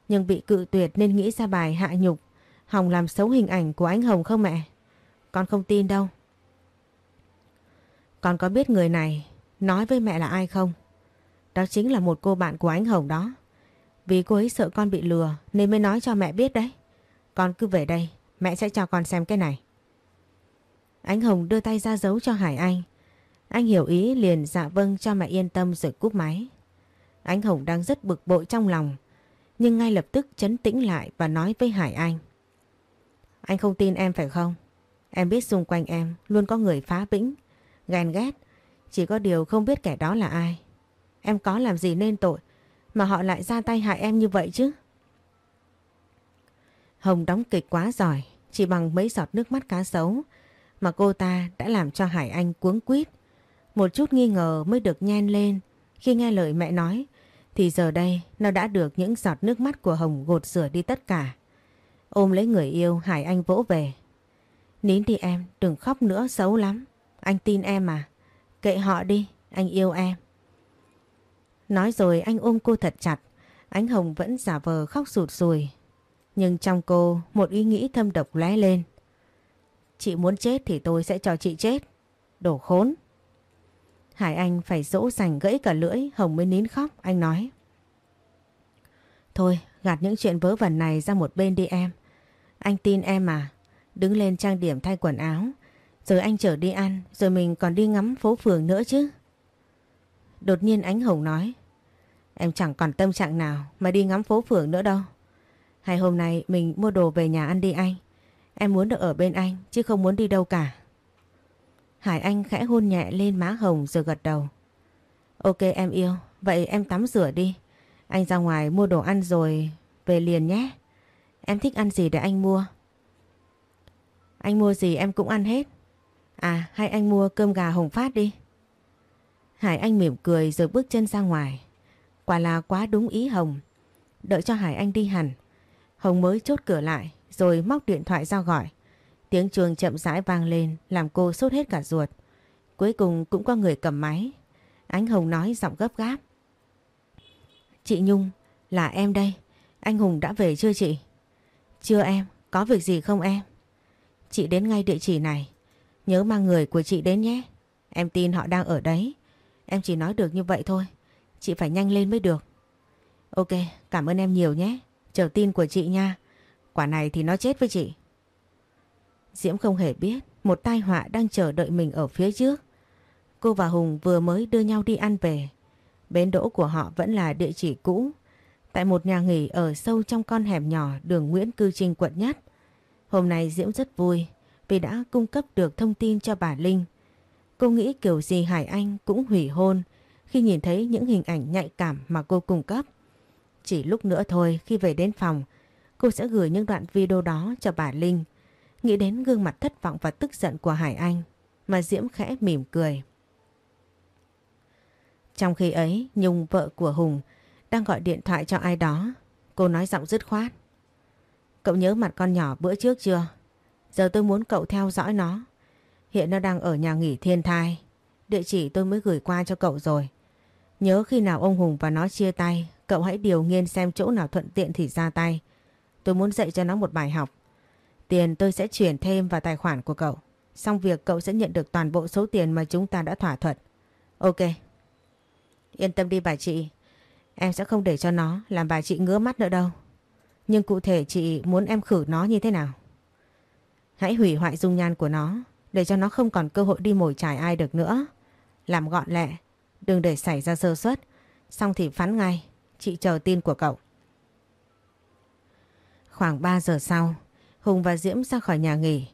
Nhưng bị cự tuyệt nên nghĩ ra bài hạ nhục. Hồng làm xấu hình ảnh của anh Hồng không mẹ? Con không tin đâu. Con có biết người này nói với mẹ là ai không? Đó chính là một cô bạn của anh Hồng đó. Vì cô ấy sợ con bị lừa nên mới nói cho mẹ biết đấy. Con cứ về đây, mẹ sẽ cho con xem cái này. Anh Hồng đưa tay ra giấu cho Hải Anh. Anh hiểu ý liền dạ vâng cho mẹ yên tâm rồi cúp máy. Anh Hồng đang rất bực bội trong lòng, nhưng ngay lập tức chấn tĩnh lại và nói với Hải Anh. Anh không tin em phải không? Em biết xung quanh em luôn có người phá bĩnh, ghen ghét, chỉ có điều không biết kẻ đó là ai. Em có làm gì nên tội mà họ lại ra tay hại em như vậy chứ? Hồng đóng kịch quá giỏi, chỉ bằng mấy giọt nước mắt cá sấu mà cô ta đã làm cho Hải Anh cuống quýt. Một chút nghi ngờ mới được nhen lên khi nghe lời mẹ nói thì giờ đây nó đã được những giọt nước mắt của Hồng gột rửa đi tất cả. Ôm lấy người yêu Hải Anh vỗ về. Nín đi em, đừng khóc nữa xấu lắm. Anh tin em mà. Kệ họ đi, anh yêu em. Nói rồi anh ôm cô thật chặt. Ánh Hồng vẫn giả vờ khóc sụt sùi. Nhưng trong cô một ý nghĩ thâm độc lóe lên. Chị muốn chết thì tôi sẽ cho chị chết. Đổ khốn. Hải Anh phải dỗ dành gãy cả lưỡi, Hồng mới nín khóc, anh nói. Thôi, gạt những chuyện vớ vẩn này ra một bên đi em. Anh tin em mà. Đứng lên trang điểm thay quần áo. Rồi anh chở đi ăn, rồi mình còn đi ngắm phố phường nữa chứ. Đột nhiên ánh Hồng nói. Em chẳng còn tâm trạng nào mà đi ngắm phố phường nữa đâu. Hay hôm nay mình mua đồ về nhà ăn đi anh. Em muốn được ở bên anh chứ không muốn đi đâu cả. Hải Anh khẽ hôn nhẹ lên má Hồng rồi gật đầu. Ok em yêu, vậy em tắm rửa đi. Anh ra ngoài mua đồ ăn rồi về liền nhé. Em thích ăn gì để anh mua? Anh mua gì em cũng ăn hết. À hay anh mua cơm gà hồng phát đi. Hải Anh mỉm cười rồi bước chân ra ngoài. Quả là quá đúng ý Hồng. Đợi cho Hải Anh đi hẳn. Hồng mới chốt cửa lại rồi móc điện thoại ra gọi. Tiếng chuông chậm rãi vang lên làm cô sốt hết cả ruột. Cuối cùng cũng có người cầm máy. Ánh Hồng nói giọng gấp gáp. Chị Nhung, là em đây. Anh Hùng đã về chưa chị? Chưa em, có việc gì không em? Chị đến ngay địa chỉ này. Nhớ mang người của chị đến nhé. Em tin họ đang ở đấy. Em chỉ nói được như vậy thôi. Chị phải nhanh lên mới được. Ok, cảm ơn em nhiều nhé. Chờ tin của chị nha. Quả này thì nó chết với chị. Diễm không hề biết một tai họa đang chờ đợi mình ở phía trước. Cô và Hùng vừa mới đưa nhau đi ăn về. Bến đỗ của họ vẫn là địa chỉ cũ. Tại một nhà nghỉ ở sâu trong con hẻm nhỏ đường Nguyễn Cư Trinh, quận nhất. Hôm nay Diễm rất vui vì đã cung cấp được thông tin cho bà Linh. Cô nghĩ kiểu gì Hải Anh cũng hủy hôn khi nhìn thấy những hình ảnh nhạy cảm mà cô cung cấp. Chỉ lúc nữa thôi khi về đến phòng, cô sẽ gửi những đoạn video đó cho bà Linh. Nghĩ đến gương mặt thất vọng và tức giận của Hải Anh mà Diễm khẽ mỉm cười. Trong khi ấy, Nhung vợ của Hùng đang gọi điện thoại cho ai đó. Cô nói giọng dứt khoát. Cậu nhớ mặt con nhỏ bữa trước chưa? Giờ tôi muốn cậu theo dõi nó. Hiện nó đang ở nhà nghỉ thiên thai. Địa chỉ tôi mới gửi qua cho cậu rồi. Nhớ khi nào ông Hùng và nó chia tay, cậu hãy điều nghiên xem chỗ nào thuận tiện thì ra tay. Tôi muốn dạy cho nó một bài học. Tiền tôi sẽ chuyển thêm vào tài khoản của cậu. Xong việc cậu sẽ nhận được toàn bộ số tiền mà chúng ta đã thỏa thuận. Ok. Yên tâm đi bà chị. Em sẽ không để cho nó làm bà chị ngứa mắt nữa đâu. Nhưng cụ thể chị muốn em khử nó như thế nào? Hãy hủy hoại dung nhan của nó để cho nó không còn cơ hội đi mồi chài ai được nữa. Làm gọn lẹ, đừng để xảy ra sơ suất. Xong thì phán ngay, chị chờ tin của cậu. Khoảng 3 giờ sau, Hùng và Diễm ra khỏi nhà nghỉ.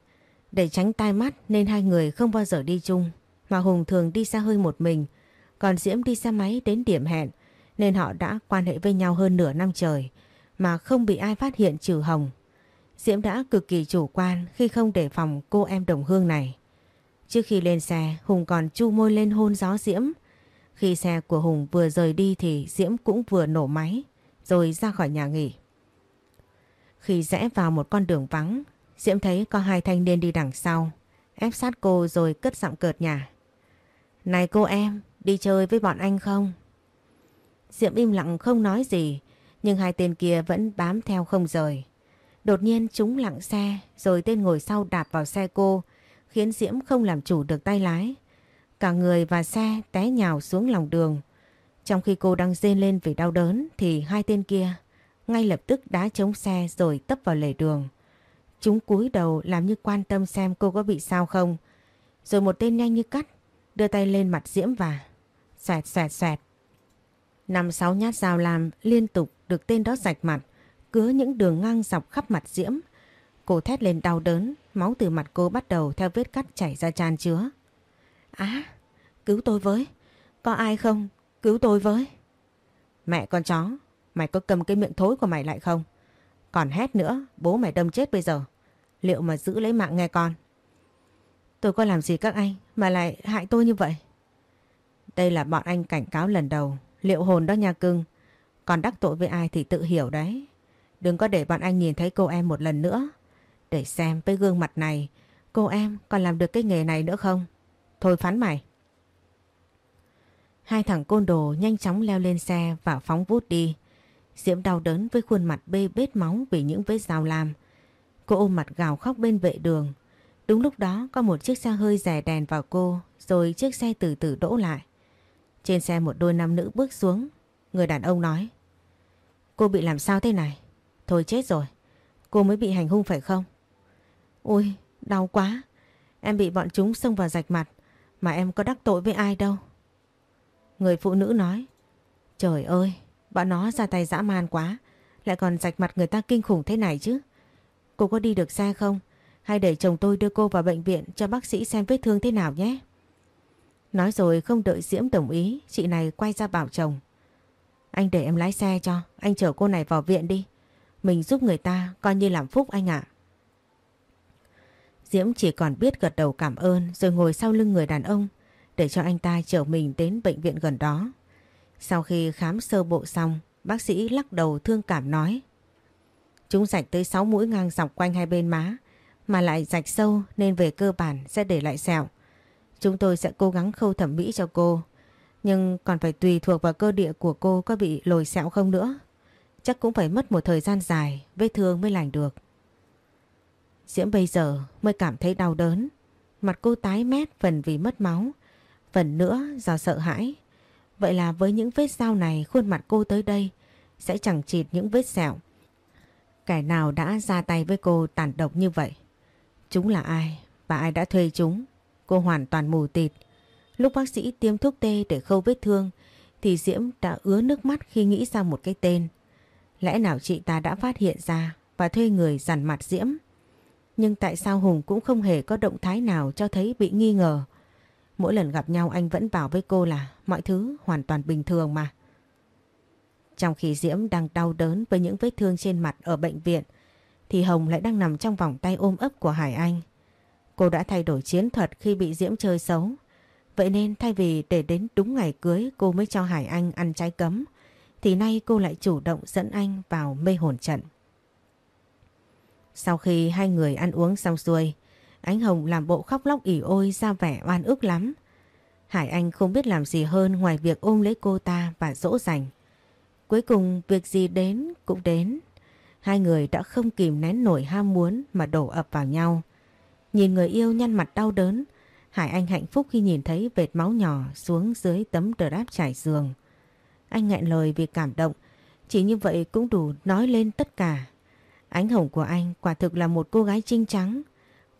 Để tránh tai mắt nên hai người không bao giờ đi chung. Mà Hùng thường đi xa hơi một mình, còn Diễm đi xe máy đến điểm hẹn nên họ đã quan hệ với nhau hơn nửa năm trời mà không bị ai phát hiện trừ Hồng. Diễm đã cực kỳ chủ quan khi không đề phòng cô em đồng hương này. Trước khi lên xe, Hùng còn chu môi lên hôn gió Diễm. Khi xe của Hùng vừa rời đi thì Diễm cũng vừa nổ máy, rồi ra khỏi nhà nghỉ. Khi rẽ vào một con đường vắng, Diễm thấy có hai thanh niên đi đằng sau, ép sát cô rồi cất giọng cợt nhà. Này cô em, đi chơi với bọn anh không? Diễm im lặng không nói gì, nhưng hai tên kia vẫn bám theo không rời. Đột nhiên chúng lặng xe, rồi tên ngồi sau đạp vào xe cô, khiến Diễm không làm chủ được tay lái. Cả người và xe té nhào xuống lòng đường. Trong khi cô đang rên lên vì đau đớn thì hai tên kia ngay lập tức đá chống xe rồi tấp vào lề đường. Chúng cúi đầu làm như quan tâm xem cô có bị sao không. Rồi một tên nhanh như cắt đưa tay lên mặt Diễm và xoẹt xoẹt xoẹt. Năm sáu nhát dao làm liên tục được tên đó rạch mặt, cứa những đường ngang dọc khắp mặt Diễm. Cô thét lên đau đớn, máu từ mặt cô bắt đầu theo vết cắt chảy ra tràn chứa. Á, cứu tôi với, có ai không? Cứu tôi với. Mẹ con chó, mày có cầm cái miệng thối của mày lại không? Còn hét nữa, bố mày đâm chết bây giờ. Liệu mà giữ lấy mạng nghe con? Tôi có làm gì các anh mà lại hại tôi như vậy? Đây là bọn anh cảnh cáo lần đầu. Liệu hồn đó nha cưng. Còn đắc tội với ai thì tự hiểu đấy. Đừng có để bọn anh nhìn thấy cô em một lần nữa. Để xem với gương mặt này cô em còn làm được cái nghề này nữa không? Thôi phán mày. Hai thằng côn đồ nhanh chóng leo lên xe và phóng vút đi. Diễm đau đớn với khuôn mặt bê bết máu vì những vết dao lam. Cô ôm mặt gào khóc bên vệ đường. Đúng lúc đó có một chiếc xe hơi rè đèn vào cô rồi chiếc xe từ từ đỗ lại. Trên xe một đôi nam nữ bước xuống. Người đàn ông nói. Cô bị làm sao thế này? Thôi chết rồi. Cô mới bị hành hung phải không? Ôi, đau quá. Em bị bọn chúng xông vào rạch mặt. Mà em có đắc tội với ai đâu. Người phụ nữ nói. Trời ơi, bọn nó ra tay dã man quá. Lại còn rạch mặt người ta kinh khủng thế này chứ. Cô có đi được xe không? Hay để chồng tôi đưa cô vào bệnh viện cho bác sĩ xem vết thương thế nào nhé. Nói rồi không đợi Diễm đồng ý, chị này quay ra bảo chồng. Anh để em lái xe cho, anh chở cô này vào viện đi. Mình giúp người ta coi như làm phúc anh ạ. Diễm chỉ còn biết gật đầu cảm ơn rồi ngồi sau lưng người đàn ông để cho anh ta chở mình đến bệnh viện gần đó. Sau khi khám sơ bộ xong, bác sĩ lắc đầu thương cảm nói. Chúng rạch tới 6 mũi ngang dọc quanh hai bên má, mà lại rạch sâu nên về cơ bản sẽ để lại sẹo. Chúng tôi sẽ cố gắng khâu thẩm mỹ cho cô, nhưng còn phải tùy thuộc vào cơ địa của cô có bị lồi sẹo không nữa. Chắc cũng phải mất một thời gian dài, vết thương mới lành được. Diễm bây giờ mới cảm thấy đau đớn. Mặt cô tái mét phần vì mất máu, phần nữa do sợ hãi. Vậy là với những vết dao này khuôn mặt cô tới đây sẽ chẳng chịt những vết sẹo. Kẻ nào đã ra tay với cô tàn độc như vậy? Chúng là ai và ai đã thuê chúng? Cô hoàn toàn mù tịt. Lúc bác sĩ tiêm thuốc tê để khâu vết thương thì Diễm đã ứa nước mắt khi nghĩ ra một cái tên. Lẽ nào chị ta đã phát hiện ra và thuê người dằn mặt Diễm? Nhưng tại sao Hùng cũng không hề có động thái nào cho thấy bị nghi ngờ? Mỗi lần gặp nhau anh vẫn bảo với cô là mọi thứ hoàn toàn bình thường mà. Trong khi Diễm đang đau đớn với những vết thương trên mặt ở bệnh viện, thì Hồng lại đang nằm trong vòng tay ôm ấp của Hải Anh. Cô đã thay đổi chiến thuật khi bị Diễm chơi xấu. Vậy nên thay vì để đến đúng ngày cưới, cô mới cho Hải Anh ăn trái cấm, thì nay cô lại chủ động dẫn anh vào mê hồn trận. Sau khi hai người ăn uống xong xuôi, Ánh Hồng làm bộ khóc lóc ỉ ôi ra vẻ oan ức lắm. Hải Anh không biết làm gì hơn ngoài việc ôm lấy cô ta và dỗ dành. Cuối cùng việc gì đến cũng đến. Hai người đã không kìm nén nổi ham muốn mà đổ ập vào nhau. Nhìn người yêu nhăn mặt đau đớn, Hải Anh hạnh phúc khi nhìn thấy vệt máu nhỏ xuống dưới tấm đờ đáp trải giường. Anh nghẹn lời vì cảm động, chỉ như vậy cũng đủ nói lên tất cả. Ánh hồng của anh quả thực là một cô gái trinh trắng.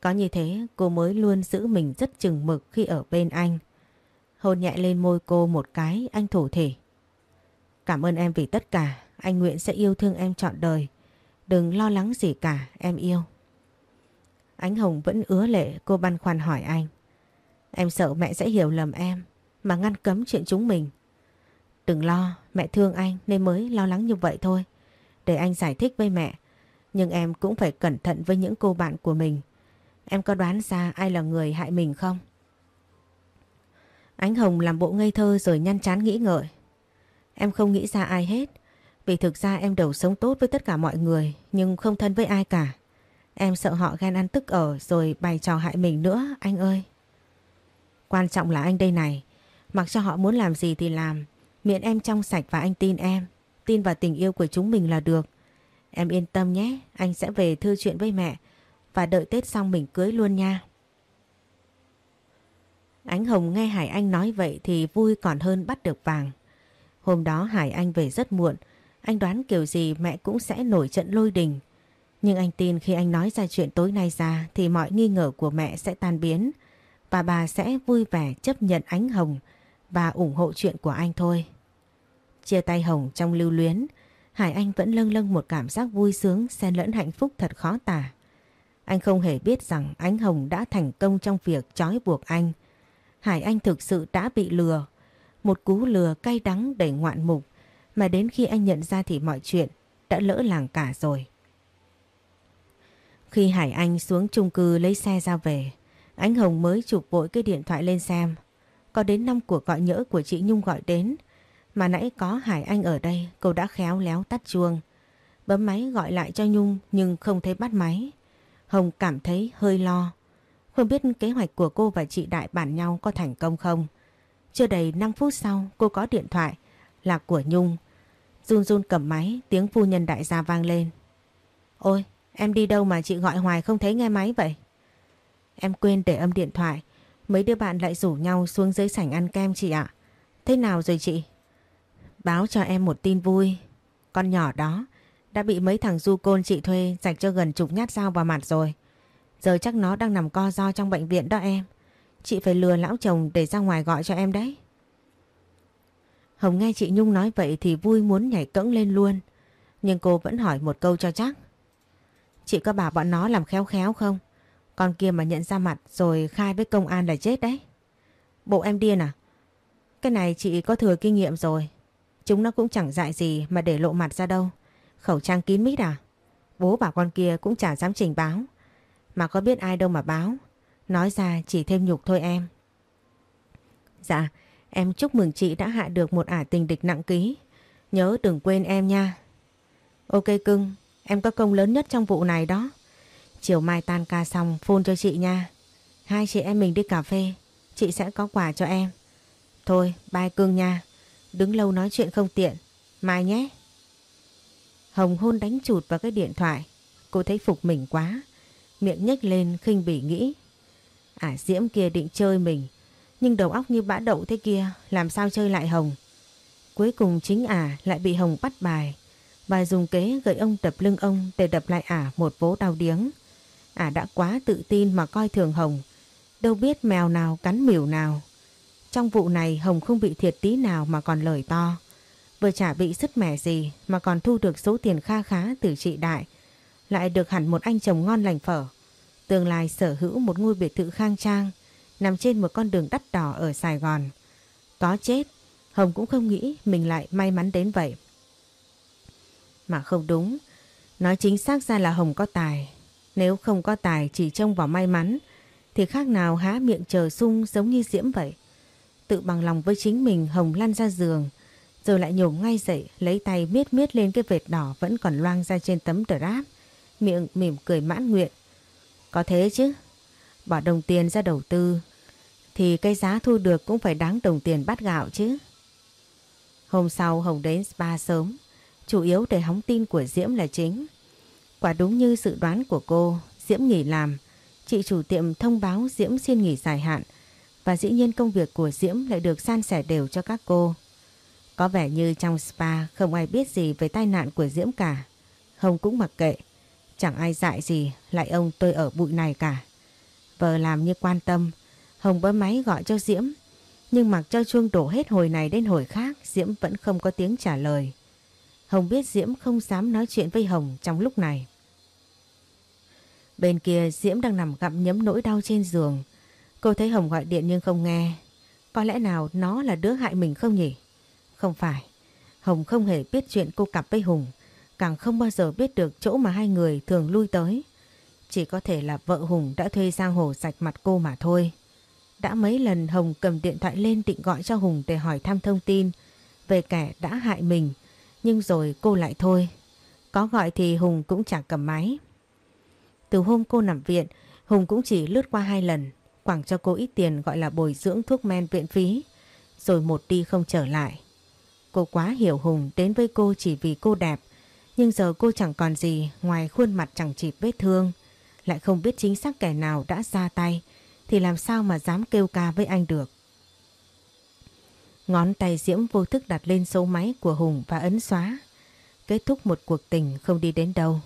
Có như thế cô mới luôn giữ mình rất chừng mực khi ở bên anh. Hôn nhẹ lên môi cô một cái anh thủ thể. Cảm ơn em vì tất cả, anh nguyện sẽ yêu thương em trọn đời. Đừng lo lắng gì cả, em yêu. Ánh Hồng vẫn ứa lệ cô băn khoăn hỏi anh. Em sợ mẹ sẽ hiểu lầm em mà ngăn cấm chuyện chúng mình. Đừng lo, mẹ thương anh nên mới lo lắng như vậy thôi. Để anh giải thích với mẹ. Nhưng em cũng phải cẩn thận với những cô bạn của mình. Em có đoán ra ai là người hại mình không? Ánh Hồng làm bộ ngây thơ rồi nhăn chán nghĩ ngợi. Em không nghĩ ra ai hết. Vì thực ra em đầu sống tốt với tất cả mọi người, nhưng không thân với ai cả. Em sợ họ ghen ăn tức ở rồi bày trò hại mình nữa, anh ơi. Quan trọng là anh đây này. Mặc cho họ muốn làm gì thì làm. Miệng em trong sạch và anh tin em. Tin vào tình yêu của chúng mình là được. Em yên tâm nhé. Anh sẽ về thư chuyện với mẹ. Và đợi Tết xong mình cưới luôn nha. Ánh Hồng nghe Hải Anh nói vậy thì vui còn hơn bắt được vàng. Hôm đó Hải Anh về rất muộn. Anh đoán kiểu gì mẹ cũng sẽ nổi trận lôi đình. Nhưng anh tin khi anh nói ra chuyện tối nay ra thì mọi nghi ngờ của mẹ sẽ tan biến và bà sẽ vui vẻ chấp nhận ánh Hồng và ủng hộ chuyện của anh thôi. Chia tay Hồng trong lưu luyến, Hải Anh vẫn lâng lâng một cảm giác vui sướng xen lẫn hạnh phúc thật khó tả. Anh không hề biết rằng ánh Hồng đã thành công trong việc trói buộc anh. Hải Anh thực sự đã bị lừa. Một cú lừa cay đắng đầy ngoạn mục mà đến khi anh nhận ra thì mọi chuyện đã lỡ làng cả rồi. Khi Hải Anh xuống chung cư lấy xe ra về, Ánh Hồng mới chụp vội cái điện thoại lên xem. Có đến 5 cuộc gọi nhỡ của chị Nhung gọi đến. Mà nãy có Hải Anh ở đây, cô đã khéo léo tắt chuông. Bấm máy gọi lại cho Nhung nhưng không thấy bắt máy. Hồng cảm thấy hơi lo. Không biết kế hoạch của cô và chị Đại bản nhau có thành công không? Chưa đầy 5 phút sau cô có điện thoại là của Nhung. Run run cầm máy tiếng phu nhân đại gia vang lên. Ôi em đi đâu mà chị gọi hoài không thấy nghe máy vậy? Em quên để âm điện thoại. Mấy đứa bạn lại rủ nhau xuống dưới sảnh ăn kem chị ạ. Thế nào rồi chị? Báo cho em một tin vui. Con nhỏ đó đã bị mấy thằng du côn chị thuê rạch cho gần chục nhát dao vào mặt rồi. Giờ chắc nó đang nằm co do trong bệnh viện đó em. Chị phải lừa lão chồng để ra ngoài gọi cho em đấy. Hồng nghe chị Nhung nói vậy thì vui muốn nhảy cẫng lên luôn. Nhưng cô vẫn hỏi một câu cho chắc. Chị có bảo bọn nó làm khéo khéo không? Con kia mà nhận ra mặt rồi khai với công an là chết đấy. Bộ em điên à? Cái này chị có thừa kinh nghiệm rồi. Chúng nó cũng chẳng dại gì mà để lộ mặt ra đâu. Khẩu trang kín mít à? Bố bảo con kia cũng chả dám trình báo. Mà có biết ai đâu mà báo. Nói ra chỉ thêm nhục thôi em. Dạ, em chúc mừng chị đã hạ được một ả tình địch nặng ký. Nhớ đừng quên em nha. Ok cưng, em có công lớn nhất trong vụ này đó. Chiều mai tan ca xong phone cho chị nha. Hai chị em mình đi cà phê, chị sẽ có quà cho em. Thôi, bye cưng nha. Đứng lâu nói chuyện không tiện. Mai nhé. Hồng hôn đánh chụt vào cái điện thoại. Cô thấy phục mình quá. Miệng nhếch lên, khinh bỉ nghĩ. À Diễm kia định chơi mình. Nhưng đầu óc như bã đậu thế kia. Làm sao chơi lại Hồng. Cuối cùng chính ả lại bị Hồng bắt bài. Bà dùng kế gợi ông đập lưng ông để đập lại ả một vố đau điếng. Ả đã quá tự tin mà coi thường Hồng. Đâu biết mèo nào cắn miểu nào. Trong vụ này Hồng không bị thiệt tí nào mà còn lời to. Vừa chả bị sứt mẻ gì mà còn thu được số tiền kha khá từ chị Đại. Lại được hẳn một anh chồng ngon lành phở. Tương lai sở hữu một ngôi biệt thự khang trang nằm trên một con đường đắt đỏ ở Sài Gòn. Có chết, Hồng cũng không nghĩ mình lại may mắn đến vậy. Mà không đúng, nói chính xác ra là Hồng có tài. Nếu không có tài chỉ trông vào may mắn thì khác nào há miệng chờ sung giống như Diễm vậy. Tự bằng lòng với chính mình Hồng lăn ra giường rồi lại nhổm ngay dậy lấy tay miết miết lên cái vệt đỏ vẫn còn loang ra trên tấm tờ ráp. Miệng mỉm cười mãn nguyện. Có thế chứ. Bỏ đồng tiền ra đầu tư thì cái giá thu được cũng phải đáng đồng tiền bát gạo chứ. Hôm sau Hồng đến spa sớm, chủ yếu để hóng tin của Diễm là chính. Quả đúng như dự đoán của cô, Diễm nghỉ làm, chị chủ tiệm thông báo Diễm xin nghỉ dài hạn và dĩ nhiên công việc của Diễm lại được san sẻ đều cho các cô. Có vẻ như trong spa không ai biết gì về tai nạn của Diễm cả. Hồng cũng mặc kệ, chẳng ai dại gì lại ông tôi ở bụi này cả. Vợ làm như quan tâm, Hồng bấm máy gọi cho Diễm, nhưng mặc cho chuông đổ hết hồi này đến hồi khác Diễm vẫn không có tiếng trả lời. Hồng biết Diễm không dám nói chuyện với Hồng trong lúc này. Bên kia Diễm đang nằm gặm nhấm nỗi đau trên giường. Cô thấy Hồng gọi điện nhưng không nghe. Có lẽ nào nó là đứa hại mình không nhỉ? Không phải. Hồng không hề biết chuyện cô cặp với Hùng. Càng không bao giờ biết được chỗ mà hai người thường lui tới. Chỉ có thể là vợ Hùng đã thuê Giang Hồ sạch mặt cô mà thôi. Đã mấy lần Hồng cầm điện thoại lên định gọi cho Hùng để hỏi thăm thông tin về kẻ đã hại mình. Nhưng rồi cô lại thôi. Có gọi thì Hùng cũng chẳng cầm máy. Từ hôm cô nằm viện, Hùng cũng chỉ lướt qua hai lần, quảng cho cô ít tiền gọi là bồi dưỡng thuốc men viện phí, rồi một đi không trở lại. Cô quá hiểu Hùng đến với cô chỉ vì cô đẹp, nhưng giờ cô chẳng còn gì ngoài khuôn mặt chẳng chịt vết thương, lại không biết chính xác kẻ nào đã ra tay, thì làm sao mà dám kêu ca với anh được. Ngón tay Diễm vô thức đặt lên số máy của Hùng và ấn xóa. Kết thúc một cuộc tình không đi đến đâu.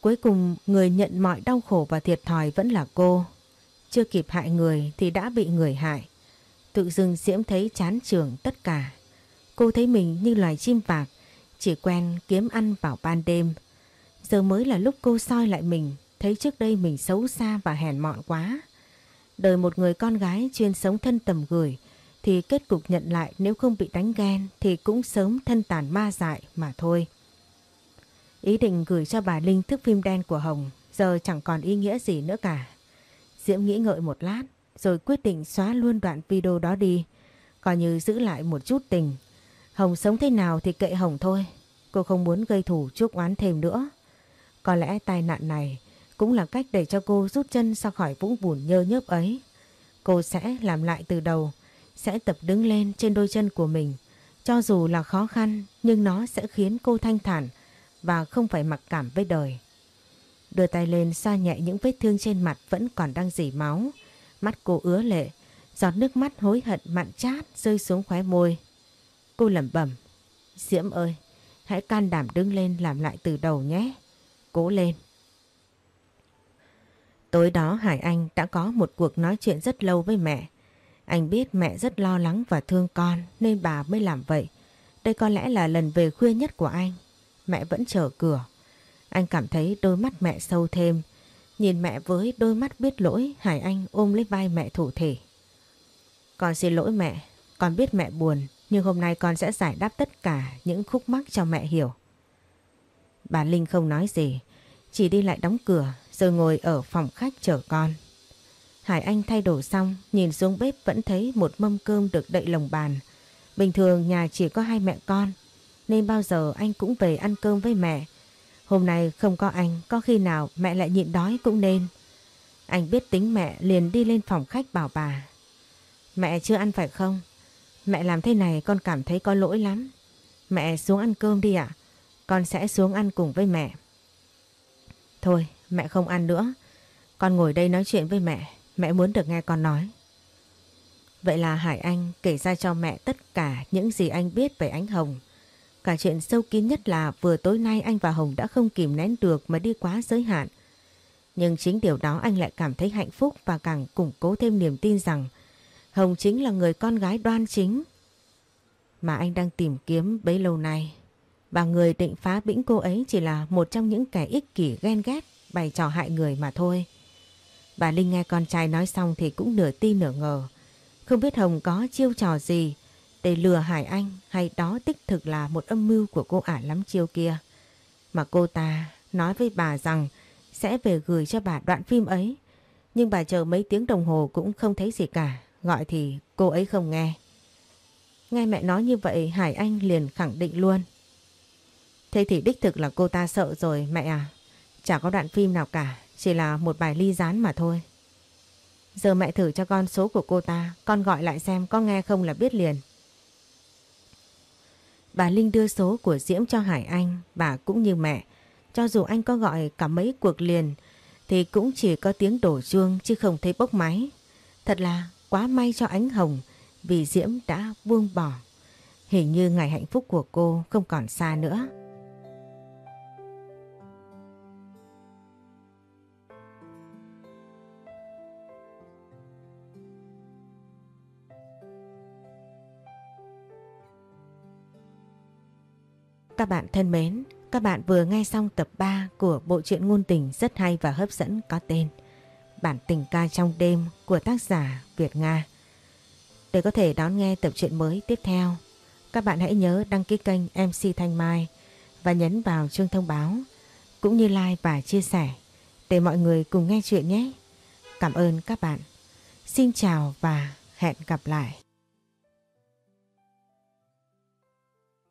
Cuối cùng người nhận mọi đau khổ và thiệt thòi vẫn là cô. Chưa kịp hại người thì đã bị người hại. Tự dưng Diễm thấy chán trường tất cả. Cô thấy mình như loài chim vạc, chỉ quen kiếm ăn vào ban đêm. Giờ mới là lúc cô soi lại mình, thấy trước đây mình xấu xa và hèn mọn quá. Đời một người con gái chuyên sống thân tầm gửi, thì kết cục nhận lại nếu không bị đánh ghen thì cũng sớm thân tàn ma dại mà thôi. Ý định gửi cho bà Linh thức phim đen của Hồng giờ chẳng còn ý nghĩa gì nữa cả. Diễm nghĩ ngợi một lát rồi quyết định xóa luôn đoạn video đó đi, coi như giữ lại một chút tình. Hồng sống thế nào thì kệ Hồng thôi, cô không muốn gây thủ chuốc oán thêm nữa. Có lẽ tai nạn này cũng là cách để cho cô rút chân ra khỏi vũng bùn nhơ nhớp ấy. Cô sẽ làm lại từ đầu, sẽ tập đứng lên trên đôi chân của mình. Cho dù là khó khăn nhưng nó sẽ khiến cô thanh thản và không phải mặc cảm với đời. Đưa tay lên xoa nhẹ những vết thương trên mặt vẫn còn đang dỉ máu. Mắt cô ứa lệ, giọt nước mắt hối hận mặn chát rơi xuống khóe môi. Cô lẩm bẩm, Diễm ơi, hãy can đảm đứng lên làm lại từ đầu nhé. Cố lên. Tối đó Hải Anh đã có một cuộc nói chuyện rất lâu với mẹ. Anh biết mẹ rất lo lắng và thương con nên bà mới làm vậy. Đây có lẽ là lần về khuya nhất của anh. Mẹ vẫn chờ cửa. Anh cảm thấy đôi mắt mẹ sâu thêm. Nhìn mẹ với đôi mắt biết lỗi, Hải Anh ôm lấy vai mẹ thủ thể. Con xin lỗi mẹ, con biết mẹ buồn, nhưng hôm nay con sẽ giải đáp tất cả những khúc mắc cho mẹ hiểu. Bà Linh không nói gì, chỉ đi lại đóng cửa rồi ngồi ở phòng khách chờ con. Hải Anh thay đồ xong, nhìn xuống bếp vẫn thấy một mâm cơm được đậy lồng bàn. Bình thường nhà chỉ có hai mẹ con, nên bao giờ anh cũng về ăn cơm với mẹ. Hôm nay không có anh, có khi nào mẹ lại nhịn đói cũng nên. Anh biết tính mẹ liền đi lên phòng khách bảo bà. Mẹ chưa ăn phải không? Mẹ làm thế này con cảm thấy có lỗi lắm. Mẹ xuống ăn cơm đi ạ. Con sẽ xuống ăn cùng với mẹ. Thôi, mẹ không ăn nữa. Con ngồi đây nói chuyện với mẹ. Mẹ muốn được nghe con nói. Vậy là Hải Anh kể ra cho mẹ tất cả những gì anh biết về ánh Hồng. Cả chuyện sâu kín nhất là vừa tối nay anh và Hồng đã không kìm nén được mà đi quá giới hạn. Nhưng chính điều đó anh lại cảm thấy hạnh phúc và càng củng cố thêm niềm tin rằng Hồng chính là người con gái đoan chính mà anh đang tìm kiếm bấy lâu nay. Và người định phá bĩnh cô ấy chỉ là một trong những kẻ ích kỷ ghen ghét, bày trò hại người mà thôi. Bà Linh nghe con trai nói xong thì cũng nửa tin nửa ngờ. Không biết Hồng có chiêu trò gì để lừa Hải Anh hay đó tích thực là một âm mưu của cô ả lắm chiêu kia. Mà cô ta nói với bà rằng sẽ về gửi cho bà đoạn phim ấy. Nhưng bà chờ mấy tiếng đồng hồ cũng không thấy gì cả, gọi thì cô ấy không nghe. Nghe mẹ nói như vậy Hải Anh liền khẳng định luôn. Thế thì đích thực là cô ta sợ rồi mẹ à. Chả có đoạn phim nào cả, chỉ là một bài ly rán mà thôi. Giờ mẹ thử cho con số của cô ta, con gọi lại xem có nghe không là biết liền. Bà Linh đưa số của Diễm cho Hải Anh, bà cũng như mẹ. Cho dù anh có gọi cả mấy cuộc liền thì cũng chỉ có tiếng đổ chuông chứ không thấy bốc máy. Thật là quá may cho ánh hồng vì Diễm đã buông bỏ. Hình như ngày hạnh phúc của cô không còn xa nữa. Các bạn thân mến, các bạn vừa nghe xong tập 3 của bộ truyện ngôn tình rất hay và hấp dẫn có tên Bản tình ca trong đêm của tác giả Việt Nga. Để có thể đón nghe tập truyện mới tiếp theo, các bạn hãy nhớ đăng ký kênh MC Thanh Mai và nhấn vào chuông thông báo cũng như like và chia sẻ để mọi người cùng nghe chuyện nhé. Cảm ơn các bạn. Xin chào và hẹn gặp lại.